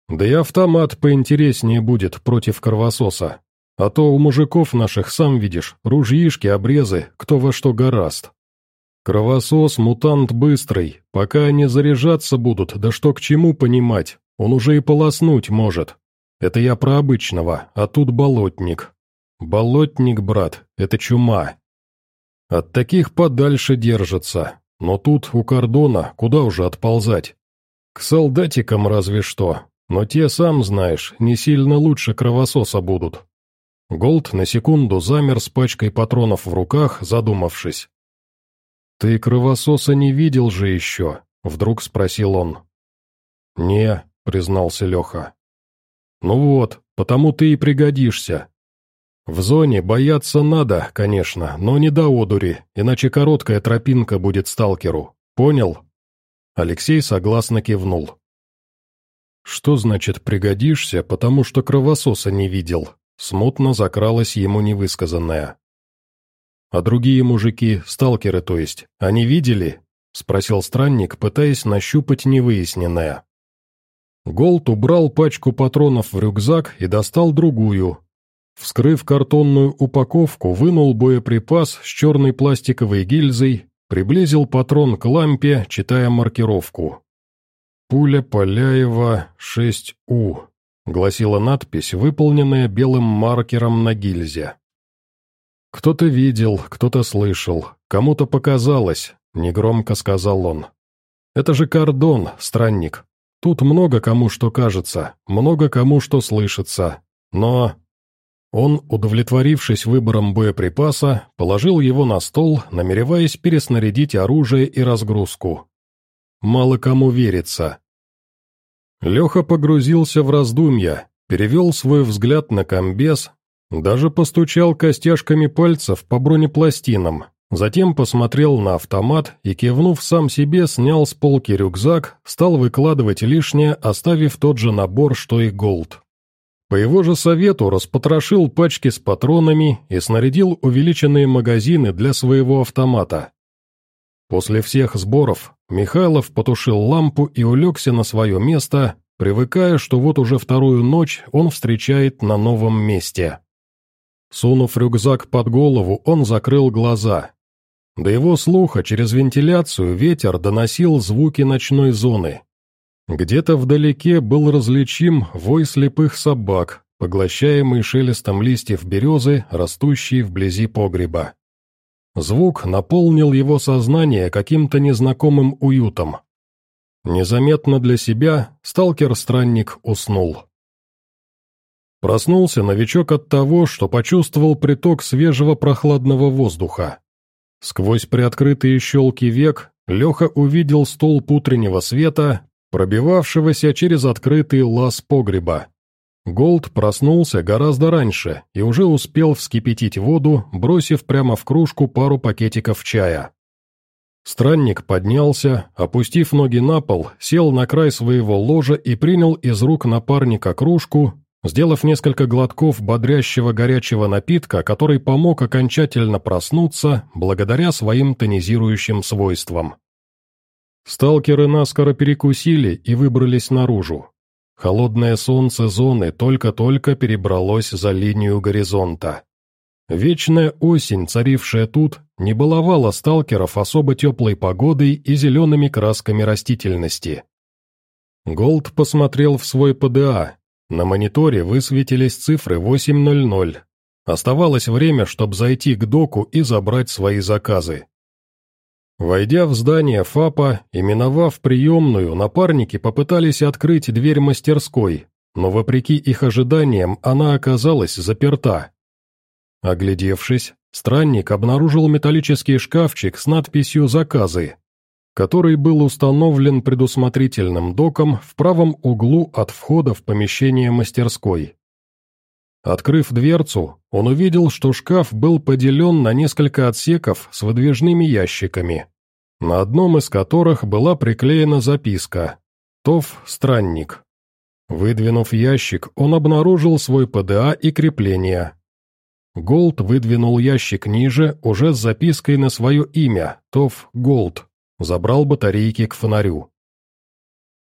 Да и автомат поинтереснее будет против кровососа. А то у мужиков наших, сам видишь, ружьишки, обрезы, кто во что гораст. Кровосос, мутант быстрый, пока они заряжаться будут, да что к чему понимать, он уже и полоснуть может. Это я про обычного, а тут болотник. Болотник, брат, это чума. От таких подальше держатся, но тут у кордона куда уже отползать? К солдатикам разве что, но те, сам знаешь, не сильно лучше кровососа будут. Голд на секунду замер с пачкой патронов в руках, задумавшись. «Ты кровососа не видел же еще?» — вдруг спросил он. «Не», — признался Леха. «Ну вот, потому ты и пригодишься. В зоне бояться надо, конечно, но не до одури, иначе короткая тропинка будет сталкеру. Понял?» Алексей согласно кивнул. «Что значит пригодишься, потому что кровососа не видел?» Смутно закралась ему невысказанное. «А другие мужики, сталкеры то есть, они видели?» — спросил странник, пытаясь нащупать невыясненное. Голд убрал пачку патронов в рюкзак и достал другую. Вскрыв картонную упаковку, вынул боеприпас с черной пластиковой гильзой, приблизил патрон к лампе, читая маркировку. «Пуля Поляева 6У», — гласила надпись, выполненная белым маркером на гильзе. «Кто-то видел, кто-то слышал, кому-то показалось», — негромко сказал он. «Это же кордон, странник. Тут много кому что кажется, много кому что слышится. Но...» Он, удовлетворившись выбором боеприпаса, положил его на стол, намереваясь переснарядить оружие и разгрузку. Мало кому верится. Леха погрузился в раздумья, перевел свой взгляд на комбез, даже постучал костяшками пальцев по бронепластинам, затем посмотрел на автомат и, кивнув сам себе, снял с полки рюкзак, стал выкладывать лишнее, оставив тот же набор, что и Голд. По его же совету распотрошил пачки с патронами и снарядил увеличенные магазины для своего автомата. После всех сборов Михайлов потушил лампу и улегся на свое место, привыкая, что вот уже вторую ночь он встречает на новом месте. Сунув рюкзак под голову, он закрыл глаза. До его слуха через вентиляцию ветер доносил звуки ночной зоны. Где-то вдалеке был различим вой слепых собак, поглощаемый шелестом листьев березы, растущей вблизи погреба. Звук наполнил его сознание каким-то незнакомым уютом. Незаметно для себя сталкер-странник уснул. Проснулся новичок от того, что почувствовал приток свежего прохладного воздуха. Сквозь приоткрытые щелки век Леха увидел столб утреннего света, пробивавшегося через открытый лаз погреба. Голд проснулся гораздо раньше и уже успел вскипятить воду, бросив прямо в кружку пару пакетиков чая. Странник поднялся, опустив ноги на пол, сел на край своего ложа и принял из рук напарника кружку, сделав несколько глотков бодрящего горячего напитка, который помог окончательно проснуться благодаря своим тонизирующим свойствам. Сталкеры наскоро перекусили и выбрались наружу. Холодное солнце зоны только-только перебралось за линию горизонта. Вечная осень, царившая тут, не баловала сталкеров особо теплой погодой и зелеными красками растительности. Голд посмотрел в свой ПДА. На мониторе высветились цифры 8.00. Оставалось время, чтобы зайти к доку и забрать свои заказы. Войдя в здание ФАПа и миновав приемную, напарники попытались открыть дверь мастерской, но вопреки их ожиданиям она оказалась заперта. Оглядевшись, странник обнаружил металлический шкафчик с надписью «Заказы», который был установлен предусмотрительным доком в правом углу от входа в помещение мастерской. Открыв дверцу, он увидел, что шкаф был поделен на несколько отсеков с выдвижными ящиками, на одном из которых была приклеена записка «ТОВ Странник». Выдвинув ящик, он обнаружил свой ПДА и крепление. Голд выдвинул ящик ниже, уже с запиской на свое имя, ТОВ Голд. Забрал батарейки к фонарю.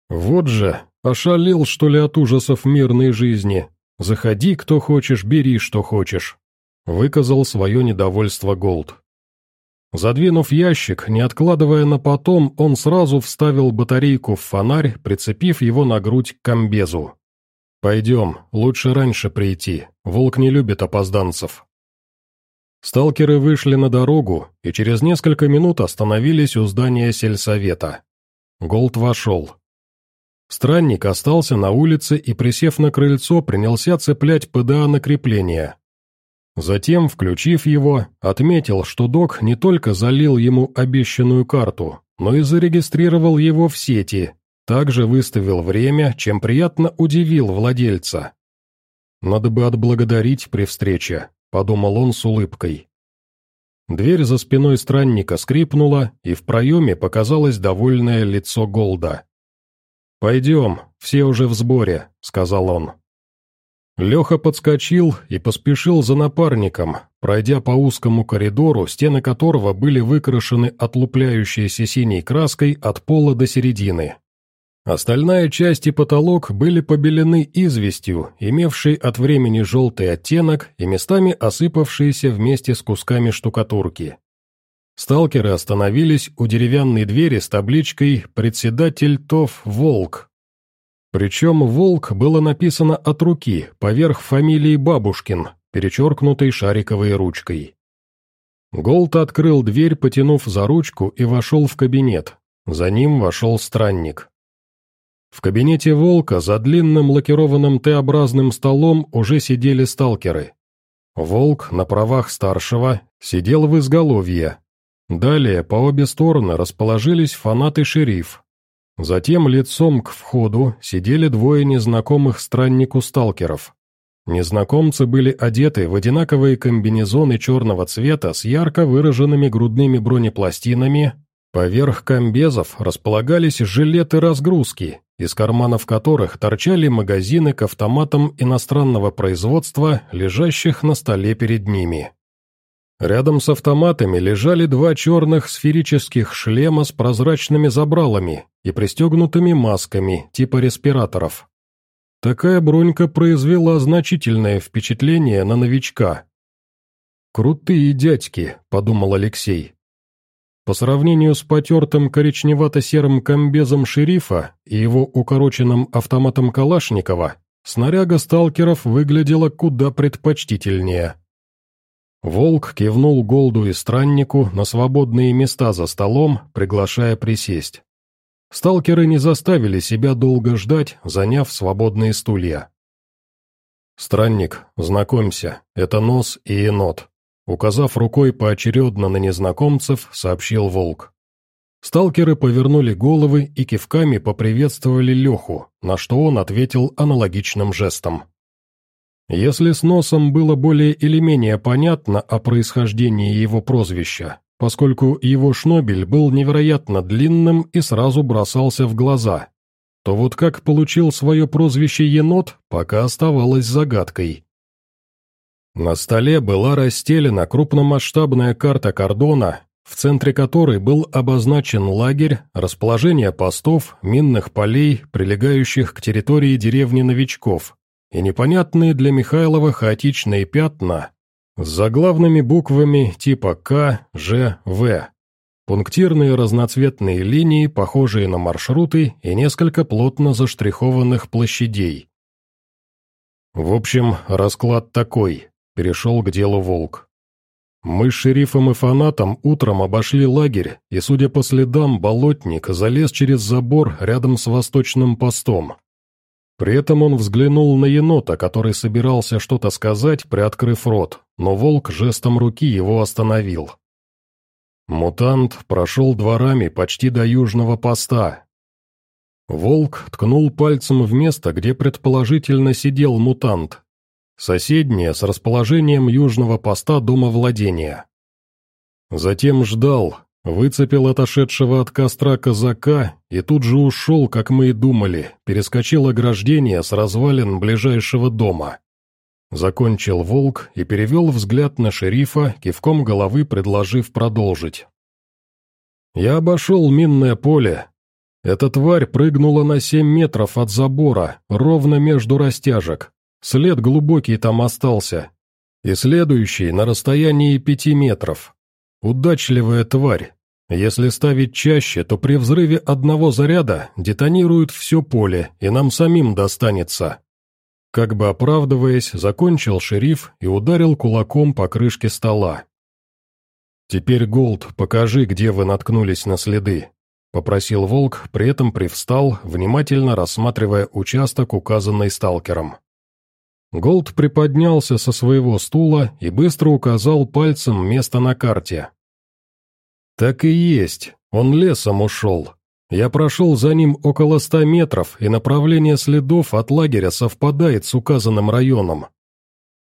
«Вот же, ошалел, что ли, от ужасов мирной жизни. Заходи, кто хочешь, бери, что хочешь», — выказал свое недовольство Голд. Задвинув ящик, не откладывая на потом, он сразу вставил батарейку в фонарь, прицепив его на грудь к комбезу. «Пойдем, лучше раньше прийти, волк не любит опозданцев». Сталкеры вышли на дорогу и через несколько минут остановились у здания сельсовета. Голд вошел. Странник остался на улице и, присев на крыльцо, принялся цеплять ПДА на крепление. Затем, включив его, отметил, что док не только залил ему обещанную карту, но и зарегистрировал его в сети, также выставил время, чем приятно удивил владельца. «Надо бы отблагодарить при встрече», — подумал он с улыбкой. Дверь за спиной странника скрипнула, и в проеме показалось довольное лицо Голда. «Пойдем, все уже в сборе», — сказал он. Леха подскочил и поспешил за напарником, пройдя по узкому коридору, стены которого были выкрашены отлупляющейся синей краской от пола до середины. Остальная часть и потолок были побелены известью, имевшей от времени желтый оттенок и местами осыпавшиеся вместе с кусками штукатурки. Сталкеры остановились у деревянной двери с табличкой «Председатель ТОВ Волк». Причем «Волк» было написано от руки, поверх фамилии Бабушкин, перечеркнутой шариковой ручкой. Голд открыл дверь, потянув за ручку, и вошел в кабинет. За ним вошел странник. В кабинете «Волка» за длинным лакированным Т-образным столом уже сидели сталкеры. «Волк» на правах старшего сидел в изголовье. Далее по обе стороны расположились фанаты-шериф. Затем лицом к входу сидели двое незнакомых страннику сталкеров. Незнакомцы были одеты в одинаковые комбинезоны черного цвета с ярко выраженными грудными бронепластинами, Поверх комбезов располагались жилеты разгрузки, из карманов которых торчали магазины к автоматам иностранного производства, лежащих на столе перед ними. Рядом с автоматами лежали два черных сферических шлема с прозрачными забралами и пристегнутыми масками типа респираторов. Такая бронька произвела значительное впечатление на новичка. «Крутые дядьки», — подумал Алексей. По сравнению с потертым коричневато-серым комбезом шерифа и его укороченным автоматом Калашникова, снаряга сталкеров выглядела куда предпочтительнее. Волк кивнул Голду и Страннику на свободные места за столом, приглашая присесть. Сталкеры не заставили себя долго ждать, заняв свободные стулья. «Странник, знакомься, это Нос и Енот», Указав рукой поочередно на незнакомцев, сообщил Волк. Сталкеры повернули головы и кивками поприветствовали Леху, на что он ответил аналогичным жестом. Если с носом было более или менее понятно о происхождении его прозвища, поскольку его шнобель был невероятно длинным и сразу бросался в глаза, то вот как получил свое прозвище енот, пока оставалось загадкой. На столе была расстелена крупномасштабная карта кордона, в центре которой был обозначен лагерь, расположение постов, минных полей, прилегающих к территории деревни новичков, и непонятные для Михайлова хаотичные пятна с заглавными буквами типа К, Ж, В. Пунктирные разноцветные линии, похожие на маршруты, и несколько плотно заштрихованных площадей. В общем, расклад такой перешел к делу Волк. Мы с шерифом и фанатом утром обошли лагерь, и, судя по следам, болотник залез через забор рядом с восточным постом. При этом он взглянул на енота, который собирался что-то сказать, приоткрыв рот, но волк жестом руки его остановил. Мутант прошел дворами почти до южного поста. Волк ткнул пальцем в место, где предположительно сидел мутант, соседнее с расположением южного поста дома владения. Затем ждал, выцепил отошедшего от костра казака и тут же ушел, как мы и думали, перескочил ограждение с развалин ближайшего дома. Закончил волк и перевел взгляд на шерифа, кивком головы предложив продолжить. Я обошел минное поле. Эта тварь прыгнула на семь метров от забора, ровно между растяжек. След глубокий там остался. И следующий на расстоянии пяти метров. Удачливая тварь. Если ставить чаще, то при взрыве одного заряда детонирует все поле, и нам самим достанется. Как бы оправдываясь, закончил шериф и ударил кулаком по крышке стола. «Теперь, Голд, покажи, где вы наткнулись на следы», — попросил Волк, при этом привстал, внимательно рассматривая участок, указанный сталкером. Голд приподнялся со своего стула и быстро указал пальцем место на карте. «Так и есть, он лесом ушел. Я прошел за ним около ста метров, и направление следов от лагеря совпадает с указанным районом.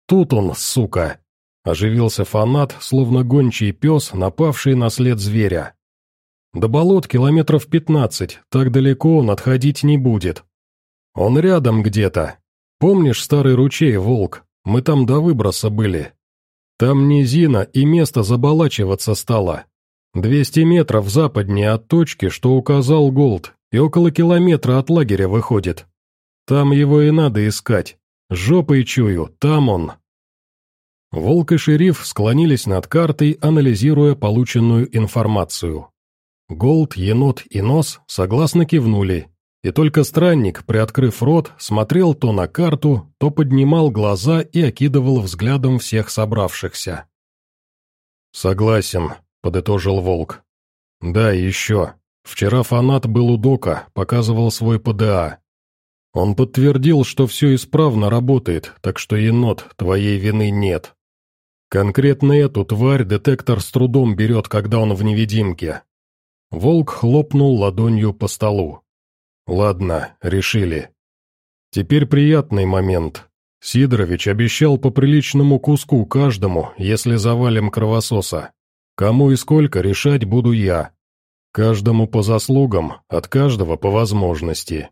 Тут он, сука!» Оживился фанат, словно гончий пес, напавший на след зверя. До болот километров пятнадцать, так далеко он отходить не будет. Он рядом где-то. Помнишь старый ручей, Волк? Мы там до выброса были. Там низина и место заболачиваться стало. Двести метров западнее от точки, что указал Голд, и около километра от лагеря выходит. Там его и надо искать. Жопой чую, там он. Волк и шериф склонились над картой, анализируя полученную информацию. Голд, енот и нос согласно кивнули, и только странник, приоткрыв рот, смотрел то на карту, то поднимал глаза и окидывал взглядом всех собравшихся. «Согласен», — подытожил Волк. «Да, еще. Вчера фанат был у Дока, показывал свой ПДА. Он подтвердил, что все исправно работает, так что, енот, твоей вины нет. Конкретно эту тварь детектор с трудом берет, когда он в невидимке. Волк хлопнул ладонью по столу. Ладно, решили. Теперь приятный момент. Сидорович обещал по приличному куску каждому, если завалим кровососа. Кому и сколько решать буду я. Каждому по заслугам, от каждого по возможности.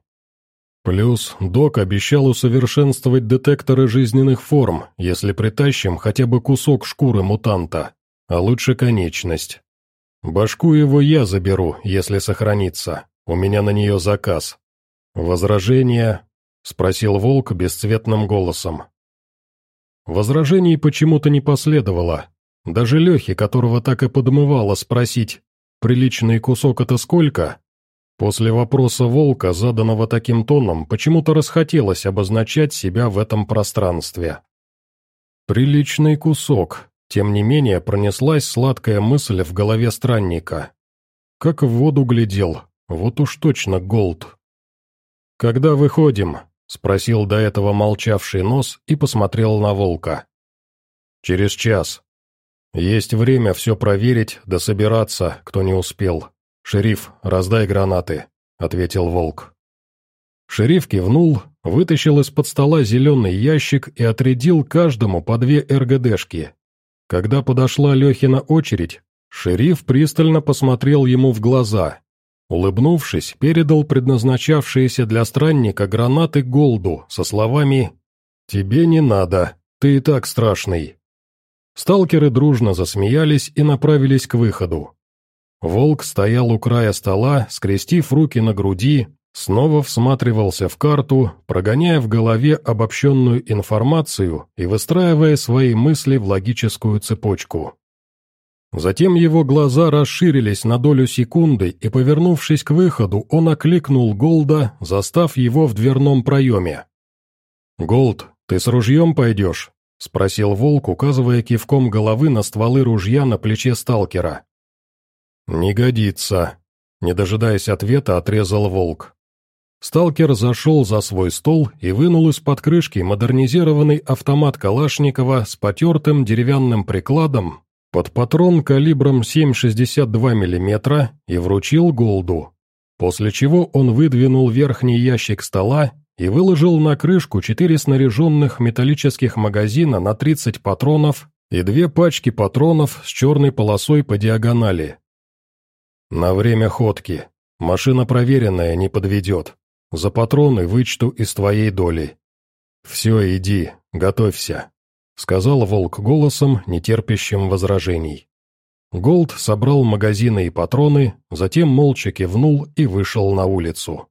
Плюс док обещал усовершенствовать детекторы жизненных форм, если притащим хотя бы кусок шкуры мутанта, а лучше конечность. Башку его я заберу, если сохранится, у меня на нее заказ. Возражения? спросил волк бесцветным голосом. Возражений почему-то не последовало. Даже Лехи, которого так и подмывало спросить, приличный кусок это сколько, После вопроса волка, заданного таким тоном, почему-то расхотелось обозначать себя в этом пространстве. Приличный кусок, тем не менее пронеслась сладкая мысль в голове странника. Как в воду глядел, вот уж точно голд. «Когда выходим?» — спросил до этого молчавший нос и посмотрел на волка. «Через час. Есть время все проверить, да собираться, кто не успел. «Шериф, раздай гранаты», — ответил Волк. Шериф кивнул, вытащил из-под стола зеленый ящик и отрядил каждому по две РГДшки. Когда подошла Лехина очередь, шериф пристально посмотрел ему в глаза. Улыбнувшись, передал предназначавшиеся для странника гранаты Голду со словами «Тебе не надо, ты и так страшный». Сталкеры дружно засмеялись и направились к выходу. Волк стоял у края стола, скрестив руки на груди, снова всматривался в карту, прогоняя в голове обобщенную информацию и выстраивая свои мысли в логическую цепочку. Затем его глаза расширились на долю секунды, и, повернувшись к выходу, он окликнул Голда, застав его в дверном проеме. «Голд, ты с ружьем пойдешь?» — спросил Волк, указывая кивком головы на стволы ружья на плече сталкера. «Не годится», — не дожидаясь ответа, отрезал волк. Сталкер зашел за свой стол и вынул из-под крышки модернизированный автомат Калашникова с потертым деревянным прикладом под патрон калибром 7,62 мм и вручил Голду, после чего он выдвинул верхний ящик стола и выложил на крышку четыре снаряженных металлических магазина на 30 патронов и две пачки патронов с черной полосой по диагонали. «На время ходки», Машина проверенная, не подведет. За патроны вычту из твоей доли. Все, иди, готовься», — сказал волк голосом, нетерпящим возражений. Голд собрал магазины и патроны, затем молча кивнул и вышел на улицу.